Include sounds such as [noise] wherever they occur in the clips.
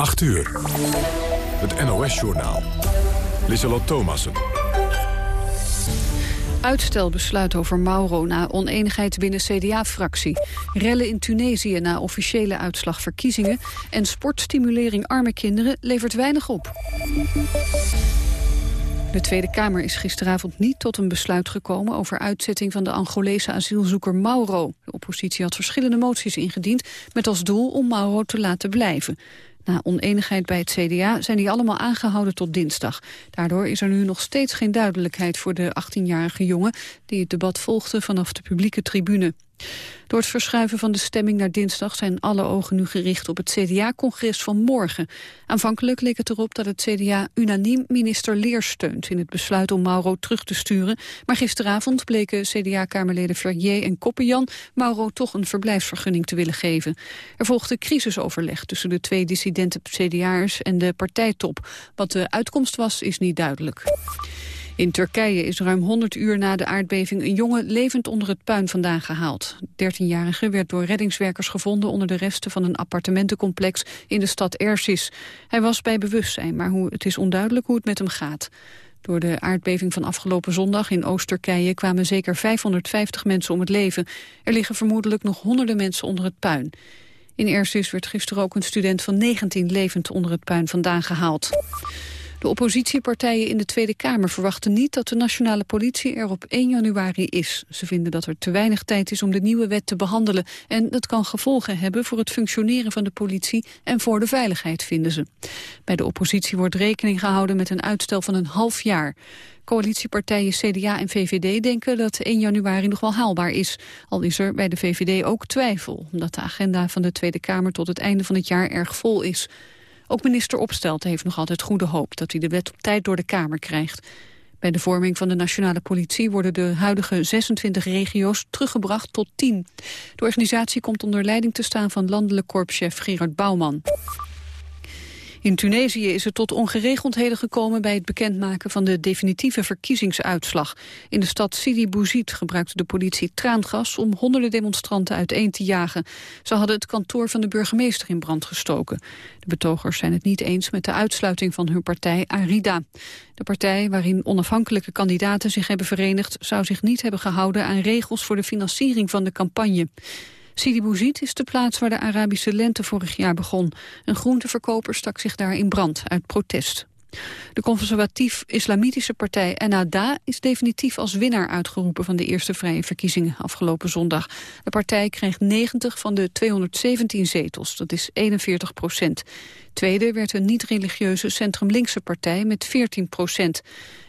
8 uur. Het NOS-journaal. Lieselot Thomassen. Uitstelbesluit over Mauro na oneenigheid binnen CDA-fractie. Rellen in Tunesië na officiële uitslag verkiezingen. En sportstimulering arme kinderen levert weinig op. De Tweede Kamer is gisteravond niet tot een besluit gekomen... over uitzetting van de Angolese asielzoeker Mauro. De oppositie had verschillende moties ingediend... met als doel om Mauro te laten blijven. Na oneenigheid bij het CDA zijn die allemaal aangehouden tot dinsdag. Daardoor is er nu nog steeds geen duidelijkheid voor de 18-jarige jongen... die het debat volgde vanaf de publieke tribune. Door het verschuiven van de stemming naar dinsdag zijn alle ogen nu gericht op het CDA-congres van morgen. Aanvankelijk leek het erop dat het CDA unaniem minister Leer steunt in het besluit om Mauro terug te sturen. Maar gisteravond bleken CDA-kamerleden Verrier en Koppenjan Mauro toch een verblijfsvergunning te willen geven. Er volgde crisisoverleg tussen de twee dissidente CDA'ers en de partijtop. Wat de uitkomst was, is niet duidelijk. In Turkije is ruim 100 uur na de aardbeving een jongen levend onder het puin vandaan gehaald. De 13-jarige werd door reddingswerkers gevonden onder de resten van een appartementencomplex in de stad Ersis. Hij was bij bewustzijn, maar hoe, het is onduidelijk hoe het met hem gaat. Door de aardbeving van afgelopen zondag in Oost-Turkije kwamen zeker 550 mensen om het leven. Er liggen vermoedelijk nog honderden mensen onder het puin. In Ersis werd gisteren ook een student van 19 levend onder het puin vandaan gehaald. De oppositiepartijen in de Tweede Kamer verwachten niet dat de nationale politie er op 1 januari is. Ze vinden dat er te weinig tijd is om de nieuwe wet te behandelen. En dat kan gevolgen hebben voor het functioneren van de politie en voor de veiligheid, vinden ze. Bij de oppositie wordt rekening gehouden met een uitstel van een half jaar. Coalitiepartijen CDA en VVD denken dat 1 januari nog wel haalbaar is. Al is er bij de VVD ook twijfel, omdat de agenda van de Tweede Kamer tot het einde van het jaar erg vol is. Ook minister Opstelt heeft nog altijd goede hoop dat hij de wet op tijd door de Kamer krijgt. Bij de vorming van de nationale politie worden de huidige 26 regio's teruggebracht tot 10. De organisatie komt onder leiding te staan van landelijk korpschef Gerard Bouwman. In Tunesië is het tot ongeregeldheden gekomen bij het bekendmaken van de definitieve verkiezingsuitslag. In de stad Sidi Bouzid gebruikte de politie traangas om honderden demonstranten uiteen te jagen. Ze hadden het kantoor van de burgemeester in brand gestoken. De betogers zijn het niet eens met de uitsluiting van hun partij Arida. De partij waarin onafhankelijke kandidaten zich hebben verenigd zou zich niet hebben gehouden aan regels voor de financiering van de campagne. Sidi Bouzid is de plaats waar de Arabische lente vorig jaar begon. Een groenteverkoper stak zich daar in brand uit protest. De conservatief-islamitische partij Ennahda is definitief als winnaar uitgeroepen van de eerste vrije verkiezingen afgelopen zondag. De partij kreeg 90 van de 217 zetels, dat is 41 procent. Tweede werd een niet-religieuze centrum-linkse partij met 14 procent.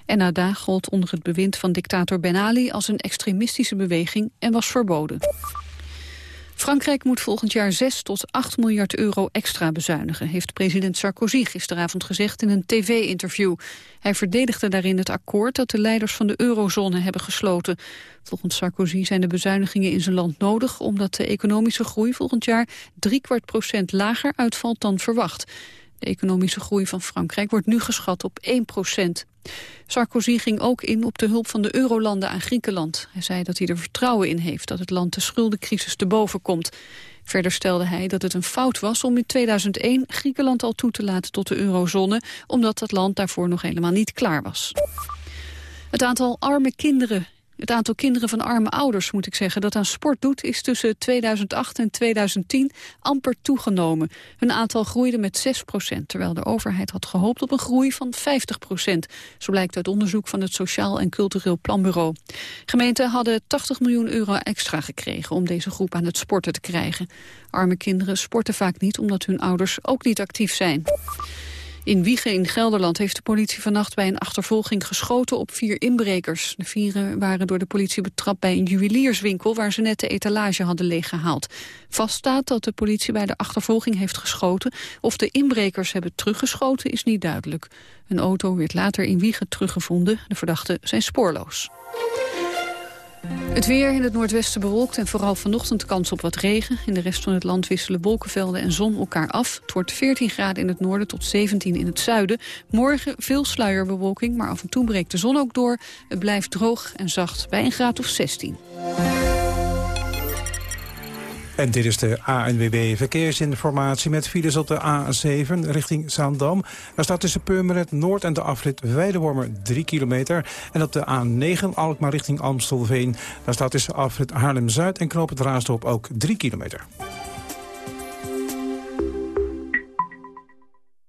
Ennahda gold onder het bewind van dictator Ben Ali als een extremistische beweging en was verboden. Frankrijk moet volgend jaar 6 tot 8 miljard euro extra bezuinigen, heeft president Sarkozy gisteravond gezegd in een tv-interview. Hij verdedigde daarin het akkoord dat de leiders van de eurozone hebben gesloten. Volgens Sarkozy zijn de bezuinigingen in zijn land nodig, omdat de economische groei volgend jaar driekwart procent lager uitvalt dan verwacht. De economische groei van Frankrijk wordt nu geschat op 1 procent. Sarkozy ging ook in op de hulp van de eurolanden aan Griekenland. Hij zei dat hij er vertrouwen in heeft dat het land de schuldencrisis te boven komt. Verder stelde hij dat het een fout was om in 2001 Griekenland al toe te laten tot de eurozone, omdat dat land daarvoor nog helemaal niet klaar was. Het aantal arme kinderen het aantal kinderen van arme ouders, moet ik zeggen, dat aan sport doet... is tussen 2008 en 2010 amper toegenomen. Hun aantal groeide met 6 procent, terwijl de overheid had gehoopt op een groei van 50 procent. Zo blijkt uit onderzoek van het Sociaal en Cultureel Planbureau. Gemeenten hadden 80 miljoen euro extra gekregen om deze groep aan het sporten te krijgen. Arme kinderen sporten vaak niet omdat hun ouders ook niet actief zijn. In Wiegen in Gelderland heeft de politie vannacht bij een achtervolging geschoten op vier inbrekers. De vieren waren door de politie betrapt bij een juwelierswinkel waar ze net de etalage hadden leeggehaald. Vaststaat dat de politie bij de achtervolging heeft geschoten. Of de inbrekers hebben teruggeschoten is niet duidelijk. Een auto werd later in Wiegen teruggevonden. De verdachten zijn spoorloos. Het weer in het noordwesten bewolkt en vooral vanochtend kans op wat regen. In de rest van het land wisselen wolkenvelden en zon elkaar af. Het wordt 14 graden in het noorden tot 17 in het zuiden. Morgen veel sluierbewolking, maar af en toe breekt de zon ook door. Het blijft droog en zacht bij een graad of 16. En dit is de ANWB Verkeersinformatie met files op de A7 richting Zaandam. Daar staat tussen Purmerend Noord en de afrit Weidewormer 3 kilometer. En op de A9 Alkmaar richting Amstelveen. Daar staat tussen afrit Haarlem-Zuid en Knoop het ook 3 kilometer.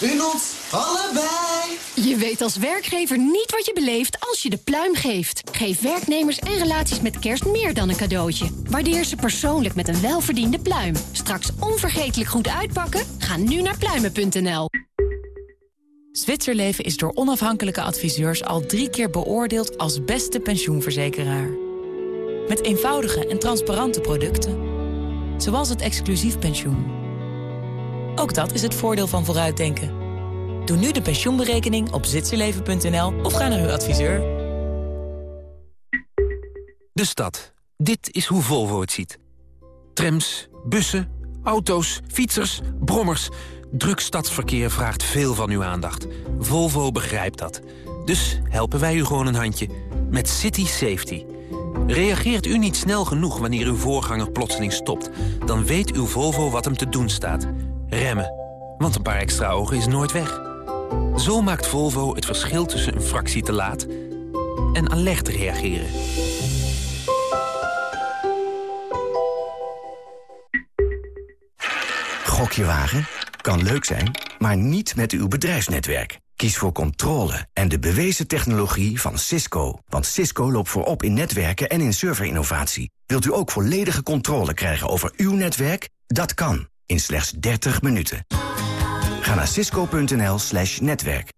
In ons allebei. Je weet als werkgever niet wat je beleeft als je de pluim geeft. Geef werknemers en relaties met kerst meer dan een cadeautje. Waardeer ze persoonlijk met een welverdiende pluim. Straks onvergetelijk goed uitpakken? Ga nu naar pluimen.nl. Zwitserleven is door onafhankelijke adviseurs al drie keer beoordeeld als beste pensioenverzekeraar. Met eenvoudige en transparante producten. Zoals het exclusief pensioen. Ook dat is het voordeel van vooruitdenken. Doe nu de pensioenberekening op zwitserleven.nl of ga naar uw adviseur. De stad. Dit is hoe Volvo het ziet. Trams, bussen, auto's, fietsers, brommers. Druk stadsverkeer vraagt veel van uw aandacht. Volvo begrijpt dat. Dus helpen wij u gewoon een handje. Met City Safety. Reageert u niet snel genoeg wanneer uw voorganger plotseling stopt... dan weet uw Volvo wat hem te doen staat. Remmen. Want een paar extra ogen is nooit weg. Zo maakt Volvo het verschil tussen een fractie te laat... en alert reageren. Gokje wagen? Kan leuk zijn, maar niet met uw bedrijfsnetwerk. Kies voor controle en de bewezen technologie van Cisco. Want Cisco loopt voorop in netwerken en in serverinnovatie. Wilt u ook volledige controle krijgen over uw netwerk? Dat kan, in slechts 30 minuten. Ga naar cisco.nl slash netwerk.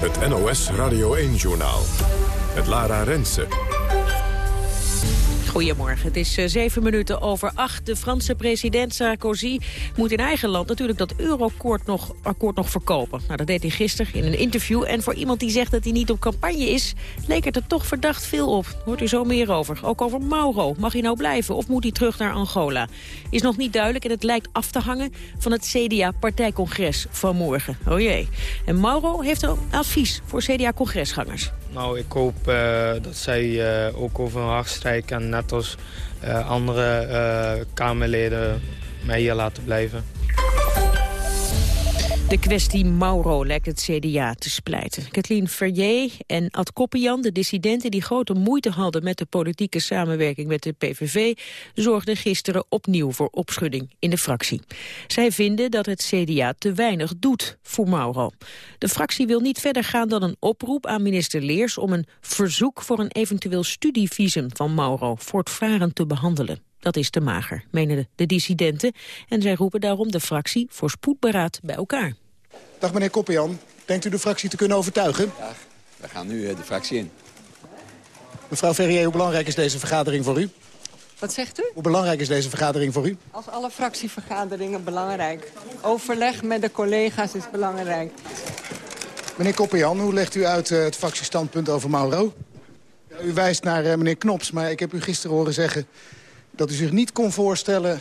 Het NOS Radio 1-journaal. Het Lara Rensen. Goedemorgen, het is uh, zeven minuten over acht. De Franse president Sarkozy moet in eigen land natuurlijk dat Euroakkoord nog, akkoord nog verkopen. Nou, dat deed hij gisteren in een interview. En voor iemand die zegt dat hij niet op campagne is, leek het er toch verdacht veel op. Hoort u zo meer over. Ook over Mauro. Mag hij nou blijven of moet hij terug naar Angola? Is nog niet duidelijk en het lijkt af te hangen van het CDA-partijcongres van morgen. Oh jee. En Mauro heeft een advies voor CDA-congresgangers. Nou, ik hoop uh, dat zij uh, ook over hun hart en net als uh, andere Kamerleden mij hier laten blijven. De kwestie Mauro lijkt het CDA te splijten. Kathleen Verrier en Ad Koppian, de dissidenten die grote moeite hadden met de politieke samenwerking met de PVV, zorgden gisteren opnieuw voor opschudding in de fractie. Zij vinden dat het CDA te weinig doet voor Mauro. De fractie wil niet verder gaan dan een oproep aan minister Leers om een verzoek voor een eventueel studievisum van Mauro voortvarend te behandelen. Dat is te mager, menen de dissidenten. En zij roepen daarom de fractie voor spoedberaad bij elkaar. Dag meneer Koppian. Denkt u de fractie te kunnen overtuigen? Ja, we gaan nu de fractie in. Mevrouw Ferrier, hoe belangrijk is deze vergadering voor u? Wat zegt u? Hoe belangrijk is deze vergadering voor u? Als alle fractievergaderingen belangrijk. Overleg met de collega's is belangrijk. Meneer Koppian, hoe legt u uit uh, het fractiestandpunt over Mauro? Ja, u wijst naar uh, meneer Knops, maar ik heb u gisteren horen zeggen... dat u zich niet kon voorstellen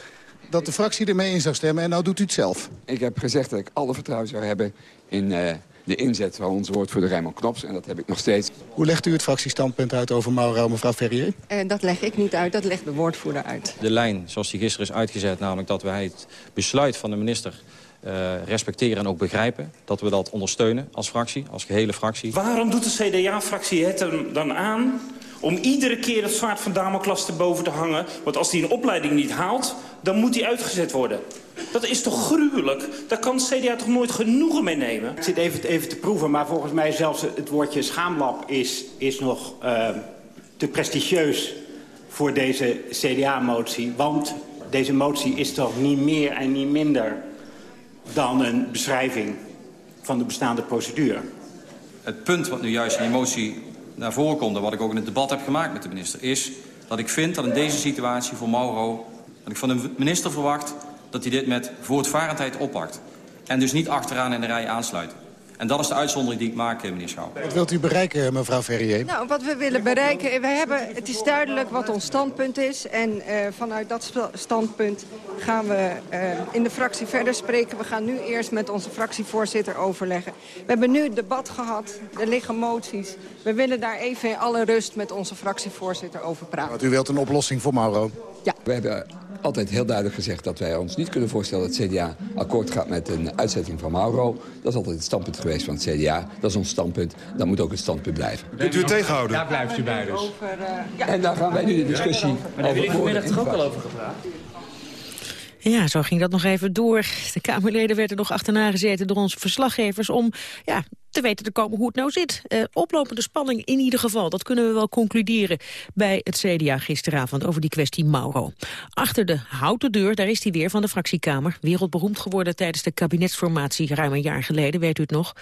dat de fractie ermee in zou stemmen. En nou doet u het zelf. Ik heb gezegd dat ik alle vertrouwen zou hebben in uh, de inzet van ons woord voor de Rijnmond Knops. En dat heb ik nog steeds. Hoe legt u het fractiestandpunt uit over Mauro, mevrouw Ferrier? Uh, dat leg ik niet uit, dat legt de woordvoerder uit. De lijn zoals die gisteren is uitgezet, namelijk dat wij het besluit van de minister... Uh, respecteren en ook begrijpen. Dat we dat ondersteunen als fractie, als gehele fractie. Waarom doet de CDA-fractie het dan aan om iedere keer het zwaard van Damocles te boven te hangen. Want als hij een opleiding niet haalt, dan moet hij uitgezet worden. Dat is toch gruwelijk? Daar kan het CDA toch nooit genoegen mee nemen? Ik zit even, even te proeven, maar volgens mij zelfs het woordje schaamlab is, is nog uh, te prestigieus voor deze CDA-motie. Want deze motie is toch niet meer en niet minder dan een beschrijving van de bestaande procedure. het punt wat nu juist in die motie naar voren komt... en wat ik ook in het debat heb gemaakt met de minister... is dat ik vind dat in deze situatie voor Mauro... dat ik van de minister verwacht dat hij dit met voortvarendheid oppakt. En dus niet achteraan in de rij aansluit. En dat is de uitzondering die ik maak, meneer Schouw. Wat wilt u bereiken, mevrouw Ferrier? Nou, wat we willen bereiken, we hebben, het is duidelijk wat ons standpunt is. En uh, vanuit dat standpunt gaan we uh, in de fractie verder spreken. We gaan nu eerst met onze fractievoorzitter overleggen. We hebben nu het debat gehad, er liggen moties. We willen daar even in alle rust met onze fractievoorzitter over praten. Want u wilt een oplossing voor Mauro? Ja. We hebben altijd heel duidelijk gezegd dat wij ons niet kunnen voorstellen... dat het CDA akkoord gaat met een uitzetting van Mauro. Dat is altijd het standpunt geweest van het CDA. Dat is ons standpunt. Dat moet ook het standpunt blijven. Kunt u het tegenhouden? Daar blijft u bij dus. Over. En daar gaan wij nu de discussie Maar daar hebben jullie vanmiddag toch ook al over gepraat? Ja, zo ging dat nog even door. De Kamerleden werden nog achterna gezeten door onze verslaggevers... om ja, te weten te komen hoe het nou zit. Uh, oplopende spanning in ieder geval, dat kunnen we wel concluderen... bij het CDA gisteravond over die kwestie Mauro. Achter de houten deur, daar is hij weer van de fractiekamer. Wereldberoemd geworden tijdens de kabinetsformatie ruim een jaar geleden, weet u het nog.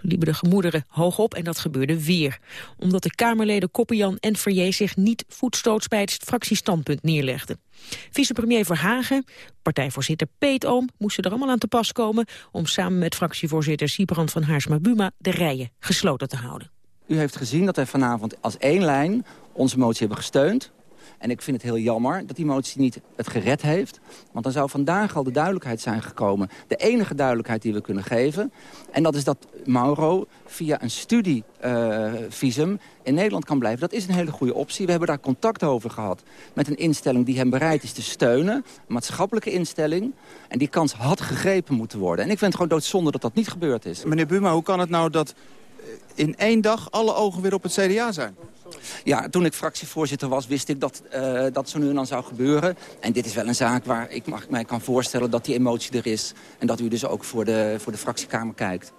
Liepen de gemoederen hoog op en dat gebeurde weer. Omdat de Kamerleden Koppenjan en Verjee zich niet voetstoots bij het fractiestandpunt neerlegden. Vicepremier Verhagen, partijvoorzitter Peet Oom moesten er allemaal aan te pas komen... om samen met fractievoorzitter Siebrand van Haarsma-Buma de rijen gesloten te houden. U heeft gezien dat wij vanavond als één lijn onze motie hebben gesteund. En ik vind het heel jammer dat die motie niet het gered heeft. Want dan zou vandaag al de duidelijkheid zijn gekomen. De enige duidelijkheid die we kunnen geven. En dat is dat Mauro via een studievisum in Nederland kan blijven. Dat is een hele goede optie. We hebben daar contact over gehad met een instelling die hem bereid is te steunen. Een maatschappelijke instelling. En die kans had gegrepen moeten worden. En ik vind het gewoon doodzonde dat dat niet gebeurd is. Meneer Buma, hoe kan het nou dat in één dag alle ogen weer op het CDA zijn? Ja, toen ik fractievoorzitter was, wist ik dat uh, dat zo nu en dan zou gebeuren. En dit is wel een zaak waar ik mag, mij kan voorstellen dat die emotie er is. En dat u dus ook voor de, voor de fractiekamer kijkt.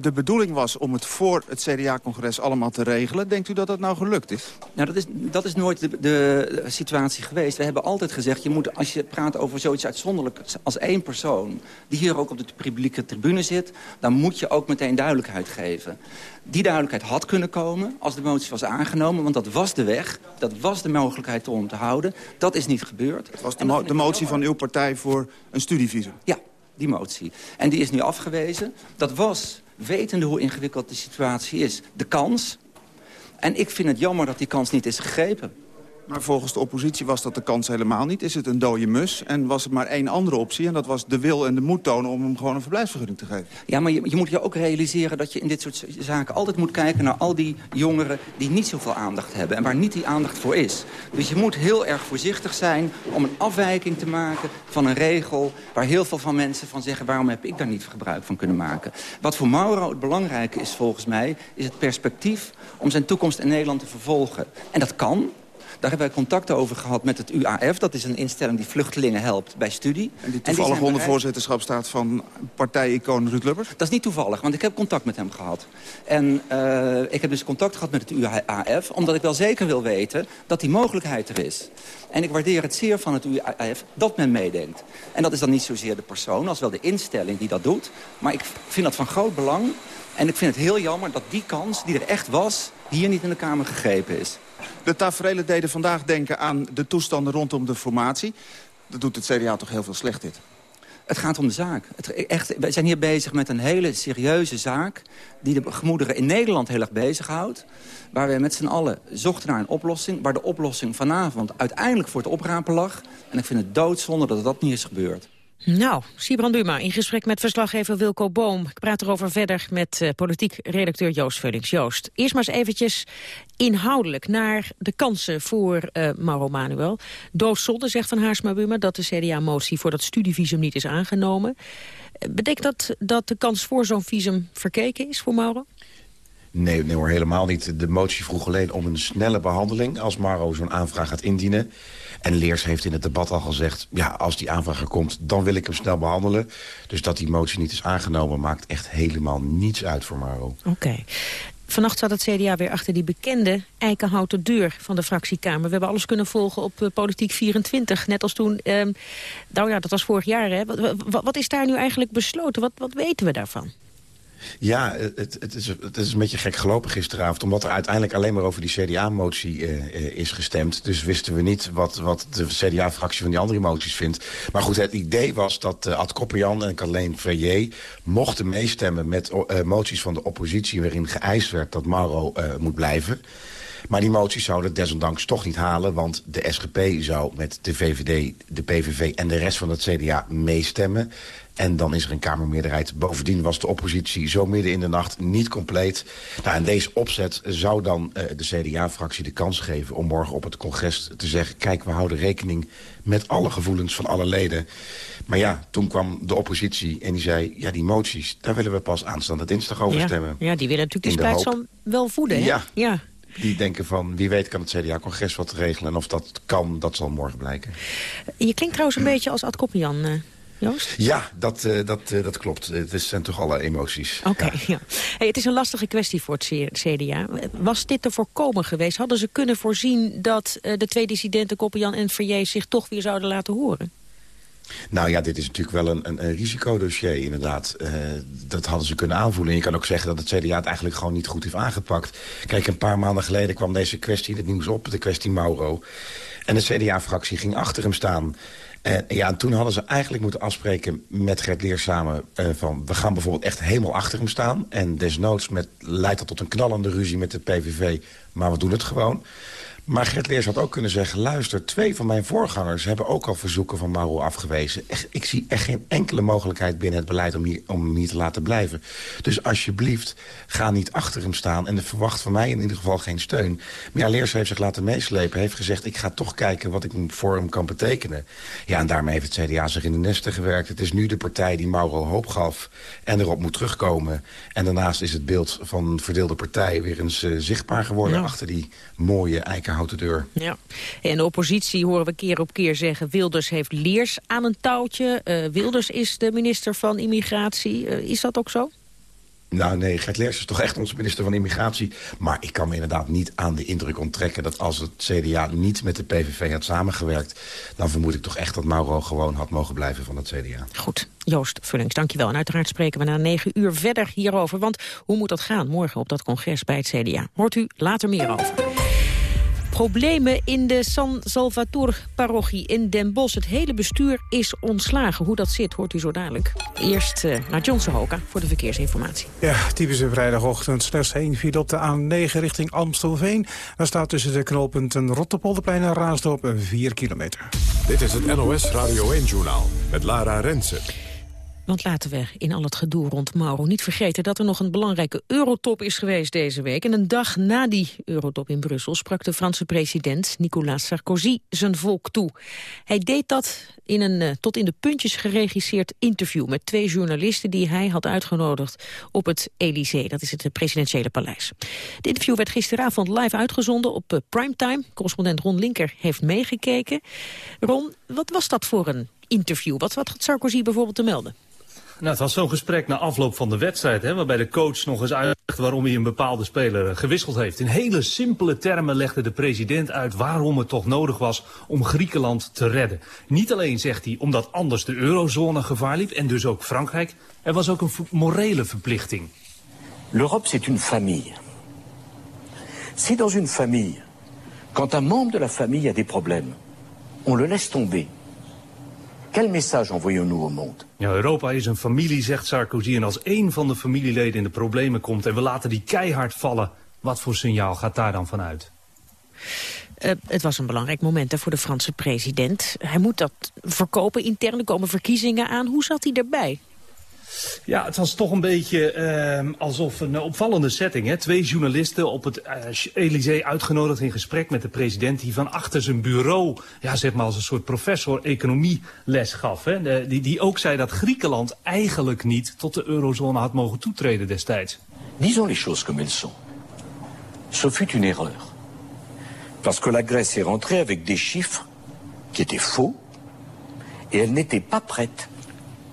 De bedoeling was om het voor het CDA-congres allemaal te regelen. Denkt u dat dat nou gelukt is? Nou, dat is, dat is nooit de, de, situatie geweest. We hebben altijd gezegd, je moet, als je praat over zoiets uitzonderlijks als één persoon... die hier ook op de publieke tribune zit... dan moet je ook meteen duidelijkheid geven. Die duidelijkheid had kunnen komen als de motie was aangenomen. Want dat was de weg. Dat was de mogelijkheid om te houden. Dat is niet gebeurd. Het was de, mo de motie van uw partij voor een studievisum? Ja, die motie. En die is nu afgewezen. Dat was wetende hoe ingewikkeld de situatie is, de kans. En ik vind het jammer dat die kans niet is gegrepen. Maar volgens de oppositie was dat de kans helemaal niet. Is het een dode mus en was het maar één andere optie... en dat was de wil en de moed tonen om hem gewoon een verblijfsvergunning te geven. Ja, maar je, je moet je ook realiseren dat je in dit soort zaken altijd moet kijken... naar al die jongeren die niet zoveel aandacht hebben en waar niet die aandacht voor is. Dus je moet heel erg voorzichtig zijn om een afwijking te maken van een regel... waar heel veel van mensen van zeggen... waarom heb ik daar niet gebruik van kunnen maken? Wat voor Mauro het belangrijke is volgens mij... is het perspectief om zijn toekomst in Nederland te vervolgen. En dat kan, daar hebben wij contact over gehad met het UAF. Dat is een instelling die vluchtelingen helpt bij studie. En die toevallig onder voorzitterschap staat van partijicoon Ruud Lubbers? Dat is niet toevallig, want ik heb contact met hem gehad. En uh, ik heb dus contact gehad met het UAF... omdat ik wel zeker wil weten dat die mogelijkheid er is. En ik waardeer het zeer van het UAF dat men meedenkt. En dat is dan niet zozeer de persoon als wel de instelling die dat doet. Maar ik vind dat van groot belang. En ik vind het heel jammer dat die kans die er echt was... hier niet in de Kamer gegrepen is. De tafereelen deden vandaag denken aan de toestanden rondom de formatie. Dat doet het CDA toch heel veel slecht dit? Het gaat om de zaak. Het, echt, wij zijn hier bezig met een hele serieuze zaak... die de gemoederen in Nederland heel erg bezighoudt. Waar we met z'n allen zochten naar een oplossing. Waar de oplossing vanavond uiteindelijk voor het oprapen lag. En ik vind het doodzonde dat dat niet is gebeurd. Nou, Sibran Duma in gesprek met verslaggever Wilco Boom. Ik praat erover verder met uh, politiek redacteur Joost Vullings. Joost, eerst maar eens eventjes inhoudelijk naar de kansen voor uh, Mauro Manuel. Doodzonde, zegt Van Haarsma Buma, dat de CDA-motie voor dat studievisum niet is aangenomen. Betekent dat dat de kans voor zo'n visum verkeken is voor Mauro? Nee, nee hoor, helemaal niet. De motie vroeg alleen om een snelle behandeling... als Mauro zo'n aanvraag gaat indienen. En Leers heeft in het debat al gezegd... ja, als die aanvraag er komt, dan wil ik hem snel behandelen. Dus dat die motie niet is aangenomen... maakt echt helemaal niets uit voor Mauro. Oké. Vannacht zat het CDA weer achter die bekende eikenhouten deur van de fractiekamer. We hebben alles kunnen volgen op uh, Politiek 24. Net als toen, um, nou ja, dat was vorig jaar. Hè? Wat, wat, wat, is daar nu eigenlijk besloten? Wat, wat weten we daarvan? Ja, het, het, is, het is een beetje gek gelopen gisteravond... omdat er uiteindelijk alleen maar over die CDA-motie uh, is gestemd. Dus wisten we niet wat, wat de CDA-fractie van die andere moties vindt. Maar goed, het idee was dat uh, Ad Kopperjan en Carleen Verrier... mochten meestemmen met moties van de oppositie... waarin geëist werd dat Mauro moet blijven... Maar die moties zouden desondanks toch niet halen... want de SGP zou met de VVD, de PVV en de rest van het CDA meestemmen. En dan is er een Kamermeerderheid. Bovendien was de oppositie zo midden in de nacht niet compleet. Nou, en deze opzet zou dan uh, de CDA-fractie de kans geven... om morgen op het congres te zeggen... kijk, we houden rekening met alle gevoelens van alle leden. Maar ja, toen kwam de oppositie en die zei... ja, die moties, daar willen we pas aanstaande dinsdag over ja. stemmen. Ja, die willen natuurlijk die splijtsam wel voeden, hè? Ja. ja. Die denken van, wie weet kan het CDA-congres wat regelen. En of dat kan, dat zal morgen blijken. Je klinkt trouwens een [clears throat] beetje als Ad Koppian, uh, Joost? Ja, dat, uh, dat, uh, dat klopt. Het zijn toch alle emoties. Oké, okay, ja. [laughs] ja. Hey, het is een lastige kwestie voor het CDA. Was dit te voorkomen geweest? Hadden ze kunnen voorzien dat de twee dissidenten Koppian en Verjees zich toch weer zouden laten horen? Nou ja, dit is natuurlijk wel een, een, risicodossier inderdaad. Uh, dat hadden ze kunnen aanvoelen. En je kan ook zeggen dat het CDA het eigenlijk gewoon niet goed heeft aangepakt. Kijk, een paar maanden geleden kwam deze kwestie het nieuws op. De kwestie Mauro. En de CDA-fractie ging achter hem staan. En ja, en toen hadden ze eigenlijk moeten afspreken met Gert Leer samen... Uh, van we gaan bijvoorbeeld echt helemaal achter hem staan. En desnoods met, leidt dat tot een knallende ruzie met de PVV. Maar we doen het gewoon. Maar Gert Leers had ook kunnen zeggen... luister, twee van mijn voorgangers hebben ook al verzoeken van Mauro afgewezen. Echt, ik zie echt geen enkele mogelijkheid binnen het beleid om, hier, om hem hier te laten blijven. Dus alsjeblieft, ga niet achter hem staan... en verwacht van mij in ieder geval geen steun. Maar ja, Leers heeft zich laten meeslepen. heeft gezegd, ik ga toch kijken wat ik voor hem kan betekenen. Ja, en daarmee heeft het CDA zich in de nesten gewerkt. Het is nu de partij die Mauro hoop gaf en erop moet terugkomen. En daarnaast is het beeld van een verdeelde partij... weer eens uh, zichtbaar geworden ja. achter die mooie eikenhouten deur. Ja. En de oppositie horen we keer op keer zeggen... Wilders heeft leers aan een touwtje. Uh, Wilders is de minister van Immigratie. Uh, is dat ook zo? Nou nee, Gert Leers is toch echt onze minister van Immigratie. Maar ik kan me inderdaad niet aan de indruk onttrekken... dat als het CDA niet met de PVV had samengewerkt... dan vermoed ik toch echt dat Mauro gewoon had mogen blijven van het CDA. Goed, Joost Vullings, dankjewel. En uiteraard spreken we na negen uur verder hierover. Want hoe moet dat gaan morgen op dat congres bij het CDA? Hoort u later meer over. Problemen in de San Salvator-parochie in Den Bosch. Het hele bestuur is ontslagen. Hoe dat zit, hoort u zo dadelijk. Eerst uh, naar John Hoka voor de verkeersinformatie. Ja, typische vrijdagochtend. Slechts één file op de A9 richting Amstelveen. Daar staat tussen de knooppunten Rotterpolderplein en Raasdorp 4 kilometer. Dit is het NOS Radio 1-journaal met Lara Rensen. Want laten we in al het gedoe rond Mauro niet vergeten... dat er nog een belangrijke eurotop is geweest deze week. En een dag na die eurotop in Brussel... sprak de Franse president Nicolas Sarkozy zijn volk toe. Hij deed dat in een uh, tot in de puntjes geregisseerd interview... met twee journalisten die hij had uitgenodigd op het Élysée. Dat is het presidentiële paleis. Het interview werd gisteravond live uitgezonden op uh, primetime. Correspondent Ron Linker heeft meegekeken. Ron, wat was dat voor een interview? Wat, wat had Sarkozy bijvoorbeeld te melden? Nou, het was zo'n gesprek na afloop van de wedstrijd, hè, waarbij de coach nog eens uitlegt waarom hij een bepaalde speler gewisseld heeft. In hele simpele termen legde de president uit waarom het toch nodig was om Griekenland te redden. Niet alleen zegt hij omdat anders de eurozone gevaar liep en dus ook Frankrijk. Er was ook een morele verplichting. L'Europe c'est une famille. Si dans une famille, quand un membre de la famille a des problèmes, on le laisse tomber. Quel message envoyons-nous au monde? Ja, Europa is een familie, zegt Sarkozy. En als één van de familieleden in de problemen komt en we laten die keihard vallen... wat voor signaal gaat daar dan vanuit? Uh, het was een belangrijk moment hè, voor de Franse president. Hij moet dat verkopen intern, er komen verkiezingen aan. Hoe zat hij erbij? Ja, het was toch een beetje uh, alsof een opvallende setting. Hè? Twee journalisten op het uh, Elysée uitgenodigd in gesprek met de president... die van achter zijn bureau, ja, zeg maar als een soort professor economie les gaf. Hè? Die, die ook zei dat Griekenland eigenlijk niet tot de eurozone had mogen toetreden destijds. Disons les choses comme elles sont. Ce fut une erreur. Parce que la Grèce est rentrée avec des chiffres qui étaient faux... et elle n'était pas prête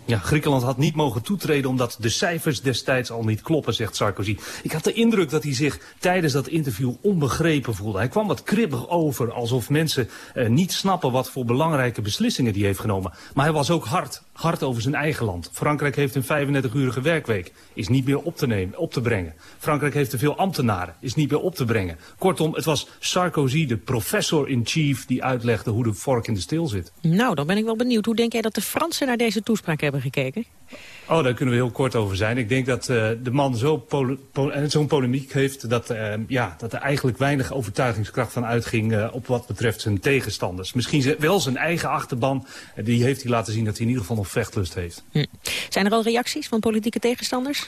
ja, Griekenland had niet mogen toetreden omdat de cijfers destijds al niet kloppen, zegt Sarkozy. Ik had de indruk dat hij zich tijdens dat interview onbegrepen voelde. Hij kwam wat kribbig over, alsof mensen eh, niet snappen wat voor belangrijke beslissingen hij heeft genomen. Maar hij was ook hard hard over zijn eigen land. Frankrijk heeft een 35-urige werkweek, is niet meer op te, nemen, op te brengen. Frankrijk heeft te veel ambtenaren, is niet meer op te brengen. Kortom, het was Sarkozy, de professor-in-chief, die uitlegde hoe de vork in de steel zit. Nou, dan ben ik wel benieuwd. Hoe denk jij dat de Fransen naar deze toespraak hebben gekeken? Oh, daar kunnen we heel kort over zijn. Ik denk dat uh, de man zo'n pole zo polemiek heeft... Dat, uh, ja, dat er eigenlijk weinig overtuigingskracht van uitging... Uh, op wat betreft zijn tegenstanders. Misschien wel zijn eigen achterban. die heeft hij laten zien dat hij in ieder geval nog vechtlust heeft. Hm. Zijn er al reacties van politieke tegenstanders?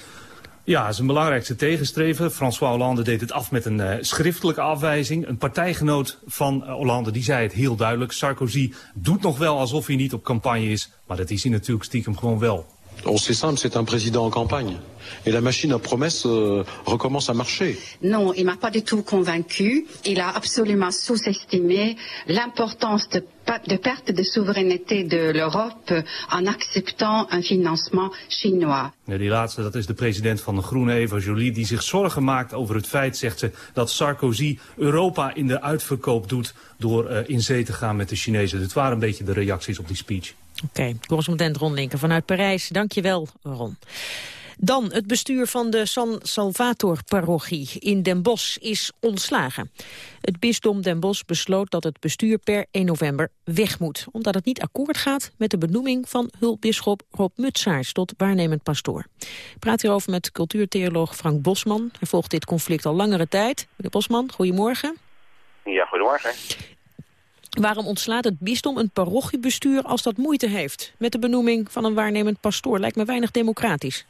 Ja, zijn belangrijkste tegenstrever. François Hollande deed het af met een uh, schriftelijke afwijzing. Een partijgenoot van uh, Hollande die zei het heel duidelijk. Sarkozy doet nog wel alsof hij niet op campagne is. Maar dat is hij natuurlijk stiekem gewoon wel. Oh, c'est simple, c'est un président en campagne. Et la machine à promesses euh, recommence à marcher. Non, il m'a pas du tout convaincu. Il a absolument sous-estimé l'importance de, de, perte de souveraineté de l'Europe en acceptant un financement chinois. Ja, die laatste, dat is de president van de Groene, Eva Jolie, die zich zorgen maakt over het feit, zegt ze, dat Sarkozy Europa in de uitverkoop doet door uh, in zee te gaan met de Chinezen. Dit waren een beetje de reacties op die speech. Oké, okay, correspondent Ron Linken vanuit Parijs. Dank je wel, Ron. Dan, het bestuur van de San Salvator-parochie in Den Bosch is ontslagen. Het bisdom Den Bosch besloot dat het bestuur per 1 november weg moet... omdat het niet akkoord gaat met de benoeming van hulpbisschop Rob Mutsaars... tot waarnemend pastoor. Ik praat hierover met cultuurtheoloog Frank Bosman. Hij volgt dit conflict al langere tijd. Meneer Bosman, goedemorgen. Ja, goedemorgen. Waarom ontslaat het bisdom een parochiebestuur als dat moeite heeft... met de benoeming van een waarnemend pastoor? Lijkt me weinig democratisch.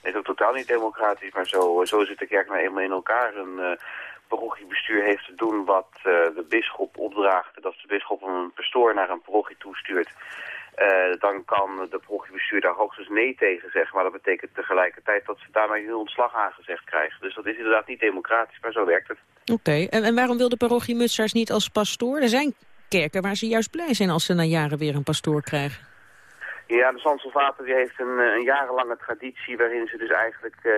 Het is ook totaal niet democratisch, maar zo, zo zit de kerk nou eenmaal in elkaar. Een uh, parochiebestuur heeft te doen wat uh, de bisschop opdraagt. Dat de bisschop een pastoor naar een parochie toestuurt. Uh, dan kan de parochiebestuur daar hoogstens nee tegen zeggen. Maar dat betekent tegelijkertijd dat ze daarmee hun ontslag aangezegd krijgen. Dus dat is inderdaad niet democratisch, maar zo werkt het. Oké, okay. en, en, waarom wil de parochie Mutsaars niet als pastoor? Er zijn kerken waar ze juist blij zijn als ze na jaren weer een pastoor krijgen. Ja, de San Salvator die heeft een, een, jarenlange traditie waarin ze dus eigenlijk uh,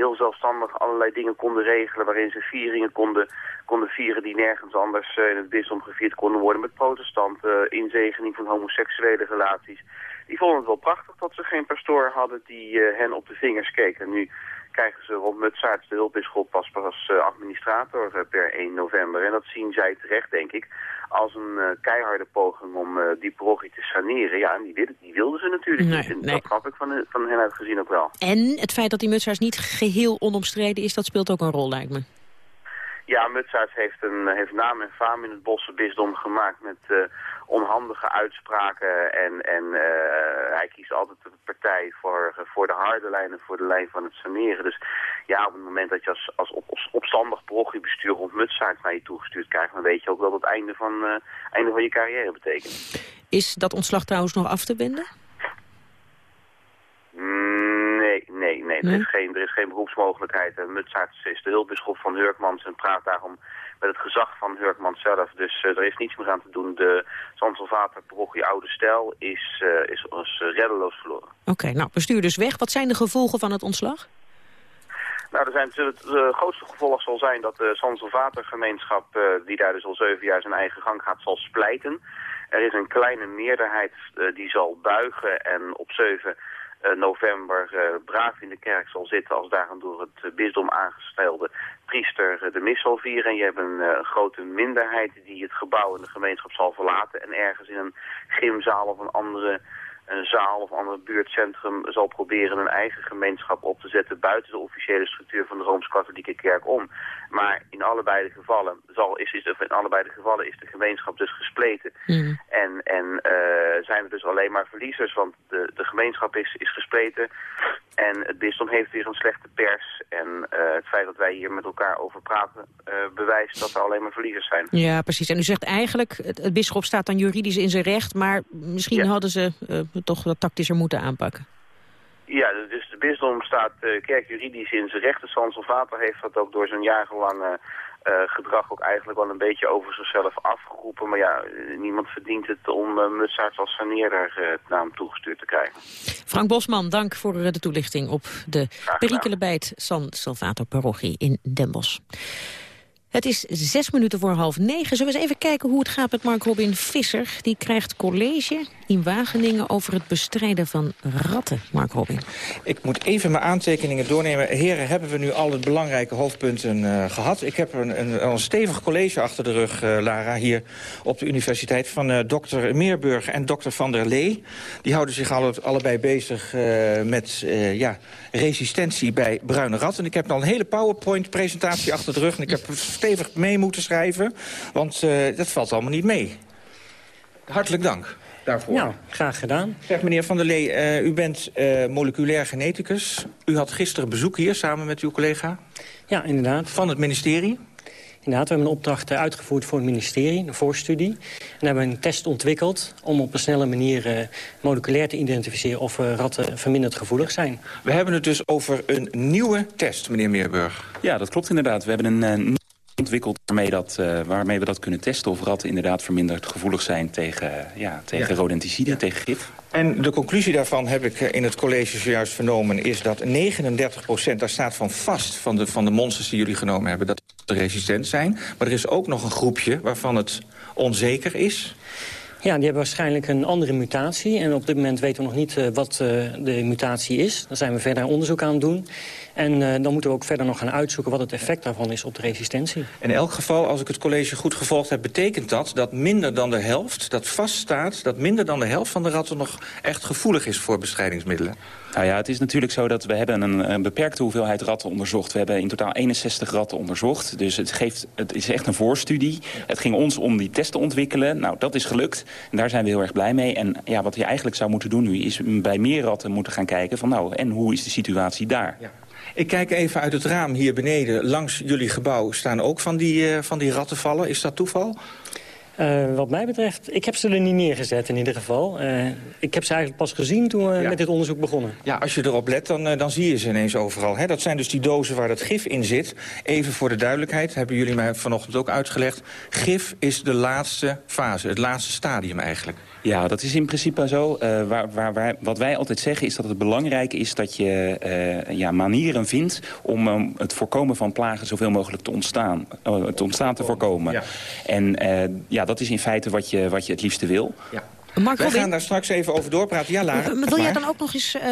heel zelfstandig allerlei dingen konden regelen. Waarin ze vieringen konden, konden vieren die nergens anders uh, in het bisdom gevierd konden worden. Met protestanten, uh, inzegening van homoseksuele relaties. Die vonden het wel prachtig dat ze geen pastoor hadden die hen op de vingers keek. En nu krijgen ze rond Mutsaerts, de hulpbisschop, pas, pas administrator per 1 november. En dat zien zij terecht, denk ik als een uh, keiharde poging om uh, die parochie te saneren. Ja, en die, wilden, die wilden ze natuurlijk nee, niet. En nee. dat snap ik van, van hen uit gezien ook wel. En het feit dat die Mutsaars niet geheel onomstreden is, dat speelt ook een rol, lijkt me. Ja, Mutsaerts heeft, een, heeft naam en faam in het Bosse bisdom gemaakt met uh, onhandige uitspraken. En, en uh, hij kiest altijd de partij voor, voor de harde lijn en voor de lijn van het saneren. Dus ja, op het moment dat je als, als op, opstandig parochiebestuur naar je toegestuurd krijgt... dan weet je ook wel dat het einde van, uh, einde van je carrière betekent. Is dat ontslag trouwens nog af te wenden? Nee, nee, nee. Er, is geen, er is geen beroepsmogelijkheid. Uh, Mutsaerts is de hulpbisschop van Hurkmans en praat daarom met het gezag van Hurkmans zelf. Dus uh, er is niets meer aan te doen. De Salvator parochie Oude Stijl is, uh, is, is reddeloos verloren. Oké, okay, nou, bestuur dus weg. Wat zijn de gevolgen van het ontslag? Nou, er zijn, het uh, grootste gevolg zal zijn dat de San Salvator gemeenschap, uh, die daar dus al zeven jaar zijn eigen gang gaat, zal splijten. Er is een kleine meerderheid uh, die zal buigen en op 7 november braaf in de kerk zal zitten als daar een door het bisdom aangestelde priester de mis zal vieren. En je hebt een grote minderheid die het gebouw en de gemeenschap zal verlaten en ergens in een gymzaal of een andere zaal of ander buurtcentrum zal proberen een eigen gemeenschap op te zetten buiten de officiële structuur van de Rooms-Katholieke Kerk om. Maar in allebei de gevallen zal, is, is, in allebei de gevallen is de gemeenschap dus gespleten. Mm. En, en uh, zijn we dus alleen maar verliezers, want de, de gemeenschap is, is gespleten en het bisdom heeft weer een slechte pers. En uh, het feit dat wij hier met elkaar over praten uh, bewijst dat er alleen maar verliezers zijn. Ja, precies. En u zegt eigenlijk, het, het bisschop staat dan juridisch in zijn recht, maar misschien ja. hadden ze toch wat tactischer moeten aanpakken. Ja, dus de bisdom staat uh, kerkjuridisch in zijn recht. De San Salvator heeft dat ook door zijn jarenlange uh, gedrag ook eigenlijk wel een beetje over zichzelf afgeroepen. Maar ja, niemand verdient het om uh, Mutsaerts als saneerder uh, naar hem toegestuurd te krijgen. Frank Bosman, dank voor de toelichting op de perikelen bij het San Salvator parochie in Den Bosch. Het is zes minuten voor half negen. Zullen we eens even kijken hoe het gaat met Mark Robin Visser? Die krijgt college in Wageningen over het bestrijden van ratten. Mark Robin. Ik moet even mijn aantekeningen doornemen. Heren, hebben we nu al het belangrijke hoofdpunten uh, gehad? Ik heb een, een, een, stevig college achter de rug, uh, Lara, hier op de universiteit... van uh, dokter Meerburg en dokter Van der Lee. Die houden zich alle, allebei bezig met ja, resistentie bij bruine ratten. Ik heb al een hele PowerPoint-presentatie achter de rug... en ik heb stevig mee moeten schrijven, want uh, dat valt allemaal niet mee. Hartelijk dank daarvoor. Nou, graag gedaan. Zeg, meneer Van der Lee, uh, u bent uh, moleculair geneticus. U had gisteren bezoek hier samen met uw collega. Ja, inderdaad. Van het ministerie. Inderdaad, we hebben een opdracht uitgevoerd voor het ministerie, een voorstudie. En hebben een test ontwikkeld om op een snelle manier moleculair te identificeren of ratten verminderd gevoelig zijn. We hebben het dus over een nieuwe test, meneer Meerburg. Ja, dat klopt inderdaad. We hebben een uh, ontwikkeld waarmee, dat, uh, waarmee we dat kunnen testen... of ratten inderdaad verminderd gevoelig zijn tegen, ja, tegen ja. rodenticide, ja. tegen gif. En de conclusie daarvan heb ik in het college zojuist vernomen... is dat 39 procent, daar staat van vast van de, van de monsters die jullie genomen hebben... dat ze resistent zijn. Maar er is ook nog een groepje waarvan het onzeker is... Ja, die hebben waarschijnlijk een andere mutatie. En op dit moment weten we nog niet uh, wat uh, de mutatie is. Daar zijn we verder onderzoek aan het doen. En uh, dan moeten we ook verder nog gaan uitzoeken wat het effect daarvan is op de resistentie. In elk geval, als ik het college goed gevolgd heb, betekent dat dat minder dan de helft, dat vaststaat, dat minder dan de helft van de ratten nog echt gevoelig is voor bestrijdingsmiddelen. Nou ja, het is natuurlijk zo dat we hebben een, een beperkte hoeveelheid ratten onderzocht. We hebben in totaal 61 ratten onderzocht. Dus het, geeft, het is echt een voorstudie. Het ging ons om die test te ontwikkelen. Nou, dat is gelukt. En daar zijn we heel erg blij mee. En ja, wat je eigenlijk zou moeten doen nu... is bij meer ratten moeten gaan kijken van nou, en hoe is de situatie daar? Ja. Ik kijk even uit het raam hier beneden. Langs jullie gebouw staan ook van die, uh, van die rattenvallen. Is dat toeval? Uh, wat mij betreft, ik heb ze er niet neergezet in ieder geval. Uh, ik heb ze eigenlijk pas gezien toen we ja. met dit onderzoek begonnen. Ja, als je erop let, dan, uh, dan zie je ze ineens overal. Hè? Dat zijn dus die dozen waar dat gif in zit. Even voor de duidelijkheid, hebben jullie mij vanochtend ook uitgelegd. Gif is de laatste fase, het laatste stadium eigenlijk. Ja, dat is in principe zo. Uh, waar, waar, waar, wat wij altijd zeggen is dat het belangrijk is dat je uh, ja, manieren vindt... om um, het voorkomen van plagen zoveel mogelijk te ontstaan, uh, te, ontstaan te voorkomen. Ja. En ja, dat is in feite wat je, wat je het liefste wil. Ja. Mark Wij gaan daar straks even over doorpraten. Ja, Lara. Wil jij dan ook nog eens uh,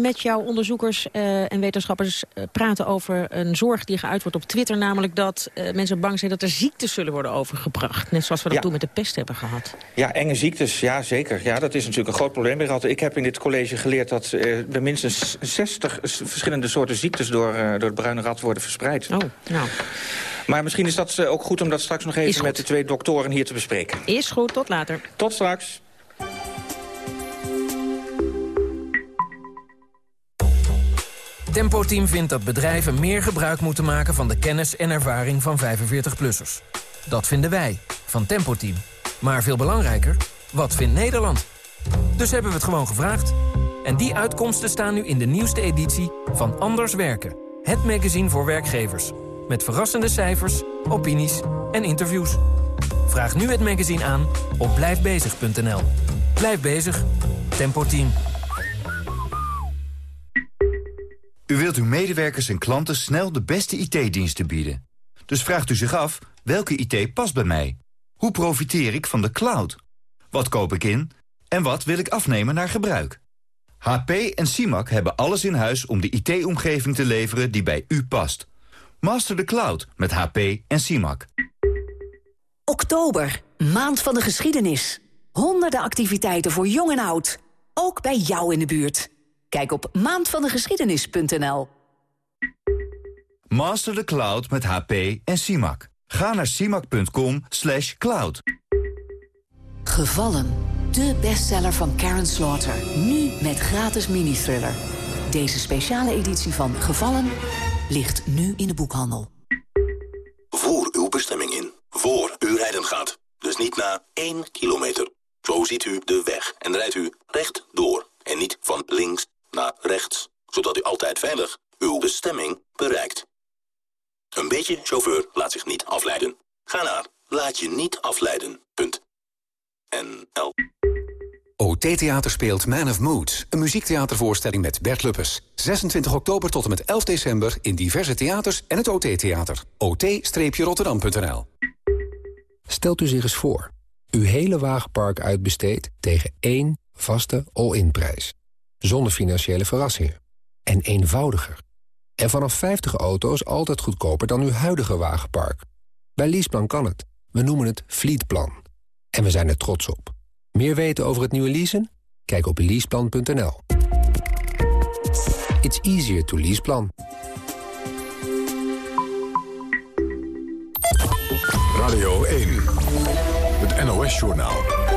met jouw onderzoekers uh, en wetenschappers uh, praten over een zorg die geuit wordt op Twitter? Namelijk dat mensen bang zijn dat er ziektes zullen worden overgebracht. Net zoals we dat ja. toen met de pest hebben gehad. Ja, enge ziektes, ja zeker. Ja, dat is natuurlijk een groot probleem. Ik heb in dit college geleerd dat er minstens 60 verschillende soorten ziektes door, door het bruine rat worden verspreid. Oh, nou... Maar misschien is dat ook goed om dat straks nog even met de twee doktoren hier te bespreken. Is goed, tot later. Tot straks. Tempo Team vindt dat bedrijven meer gebruik moeten maken van de kennis en ervaring van 45-plussers. Dat vinden wij, van Tempo Team. Maar veel belangrijker, wat vindt Nederland? Dus hebben we het gewoon gevraagd. En die uitkomsten staan nu in de nieuwste editie van Anders Werken. Het magazine voor werkgevers. Met verrassende cijfers, opinies en interviews. Vraag nu het magazine aan op blijfbezig.nl. Blijf bezig. Tempo Team. U wilt uw medewerkers en klanten snel de beste IT-diensten bieden. Dus vraagt u zich af, welke IT past bij mij? Hoe profiteer ik van de cloud? Wat koop ik in? En wat wil ik afnemen naar gebruik? HP en CIMAC hebben alles in huis om de IT-omgeving te leveren die bij u past. Master the cloud met HP en CIMAC. Oktober, maand van de geschiedenis. Honderden activiteiten voor jong en oud. Ook bij jou in de buurt. Kijk op maandvandegeschiedenis.nl. Master the cloud met HP en CIMAC. Ga naar cimac.com slash cloud. Gevallen. De bestseller van Karen Slaughter. Nu met gratis mini-thriller. Deze speciale editie van Gevallen ligt nu in de boekhandel. Voer uw bestemming in. Voor u rijden gaat. Dus niet na 1 kilometer. Zo ziet u de weg en rijdt u recht door. En niet van links naar rechts. Zodat u altijd veilig uw bestemming bereikt. Een beetje chauffeur laat zich niet afleiden. Ga naar laat je niet afleiden. Punt. NL. OT Theater speelt Man of Moods, een muziektheatervoorstelling met Bert Luppes. 26 oktober tot en met 11 december in diverse theaters en het OT Theater. ot-rotterdam.nl Stelt u zich eens voor. Uw hele wagenpark uitbesteedt tegen één vaste all-in prijs. Zonder financiële verrassingen. En eenvoudiger. En vanaf 50 auto's altijd goedkoper dan uw huidige wagenpark. Bij Leaseplan kan het. We noemen het Fleetplan. En we zijn er trots op. Meer weten over het nieuwe leasen? Kijk op leaseplan.nl. It's easier to leaseplan. Radio 1, het NOS-journaal.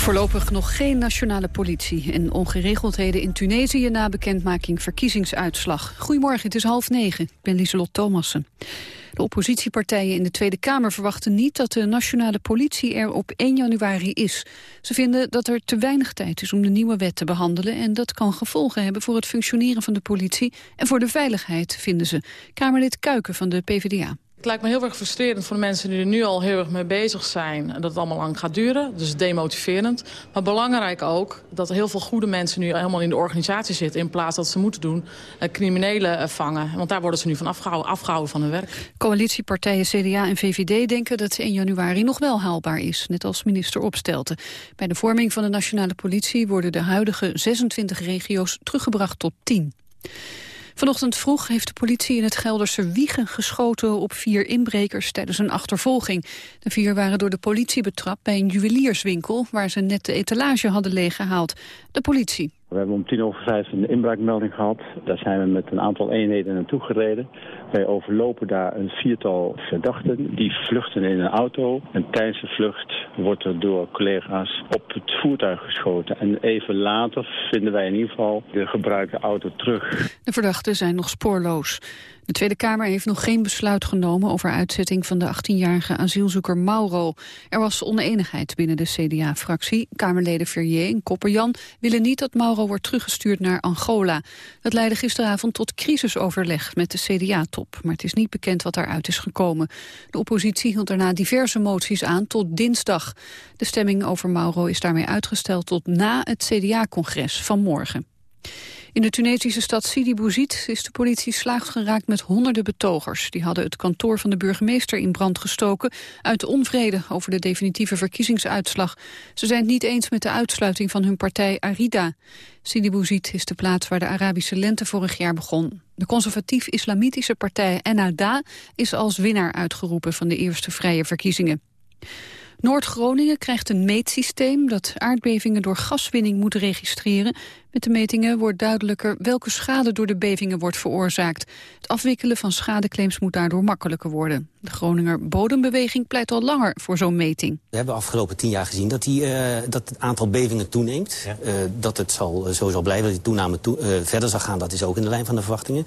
Voorlopig nog geen nationale politie en ongeregeldheden in Tunesië na bekendmaking verkiezingsuitslag. Goedemorgen, het is half negen. Ik ben Lieselot Thomassen. De oppositiepartijen in de Tweede Kamer verwachten niet dat de nationale politie er op 1 januari is. Ze vinden dat er te weinig tijd is om de nieuwe wet te behandelen en dat kan gevolgen hebben voor het functioneren van de politie en voor de veiligheid, vinden ze. Kamerlid Kuiken van de PvdA. Het lijkt me heel erg frustrerend voor de mensen die er nu al heel erg mee bezig zijn. Dat het allemaal lang gaat duren, dus demotiverend. Maar belangrijk ook dat heel veel goede mensen nu helemaal in de organisatie zitten... in plaats dat ze moeten doen eh, criminelen eh, vangen. Want daar worden ze nu van afgehouden, van hun werk. Coalitiepartijen CDA en VVD denken dat 1 januari nog wel haalbaar is. Net als minister Opstelten. Bij de vorming van de nationale politie worden de huidige 26 regio's teruggebracht tot 10. Vanochtend vroeg heeft de politie in het Gelderse Wiegen geschoten op vier inbrekers tijdens een achtervolging. De vier waren door de politie betrapt bij een juwelierswinkel waar ze net de etalage hadden leeggehaald. De politie. We hebben om tien over vijf een inbraakmelding gehad. Daar zijn we met een aantal eenheden naartoe gereden. Wij overlopen daar een viertal verdachten. Die vluchten in een auto. En tijdens de vlucht wordt er door collega's op het voertuig geschoten. En even later vinden wij in ieder geval de gebruikte auto terug. De verdachten zijn nog spoorloos. De Tweede Kamer heeft nog geen besluit genomen over uitzetting van de 18-jarige asielzoeker Mauro. Er was oneenigheid binnen de CDA-fractie. Kamerleden Verrier en Kopperjan willen niet dat Mauro wordt teruggestuurd naar Angola. Dat leidde gisteravond tot crisisoverleg met de CDA-top. Maar het is niet bekend wat daaruit is gekomen. De oppositie hield daarna diverse moties aan tot dinsdag. De stemming over Mauro is daarmee uitgesteld tot na het CDA-congres van morgen. In de Tunesische stad Sidi Bouzid is de politie slaag geraakt met honderden betogers. Die hadden het kantoor van de burgemeester in brand gestoken uit onvrede over de definitieve verkiezingsuitslag. Ze zijn het niet eens met de uitsluiting van hun partij Arida. Sidi Bouzid is de plaats waar de Arabische lente vorig jaar begon. De conservatief-islamitische partij Ennahda is als winnaar uitgeroepen van de eerste vrije verkiezingen. Noord-Groningen krijgt een meetsysteem dat aardbevingen door gaswinning moet registreren. Met de metingen wordt duidelijker welke schade door de bevingen wordt veroorzaakt. Het afwikkelen van schadeclaims moet daardoor makkelijker worden. De Groninger Bodembeweging pleit al langer voor zo'n meting. We hebben afgelopen tien jaar gezien dat, die, uh, dat het aantal bevingen toeneemt. Uh, dat het zal, uh, zo zal blijven, dat die toename toe, verder zal gaan. Dat is ook in de lijn van de verwachtingen.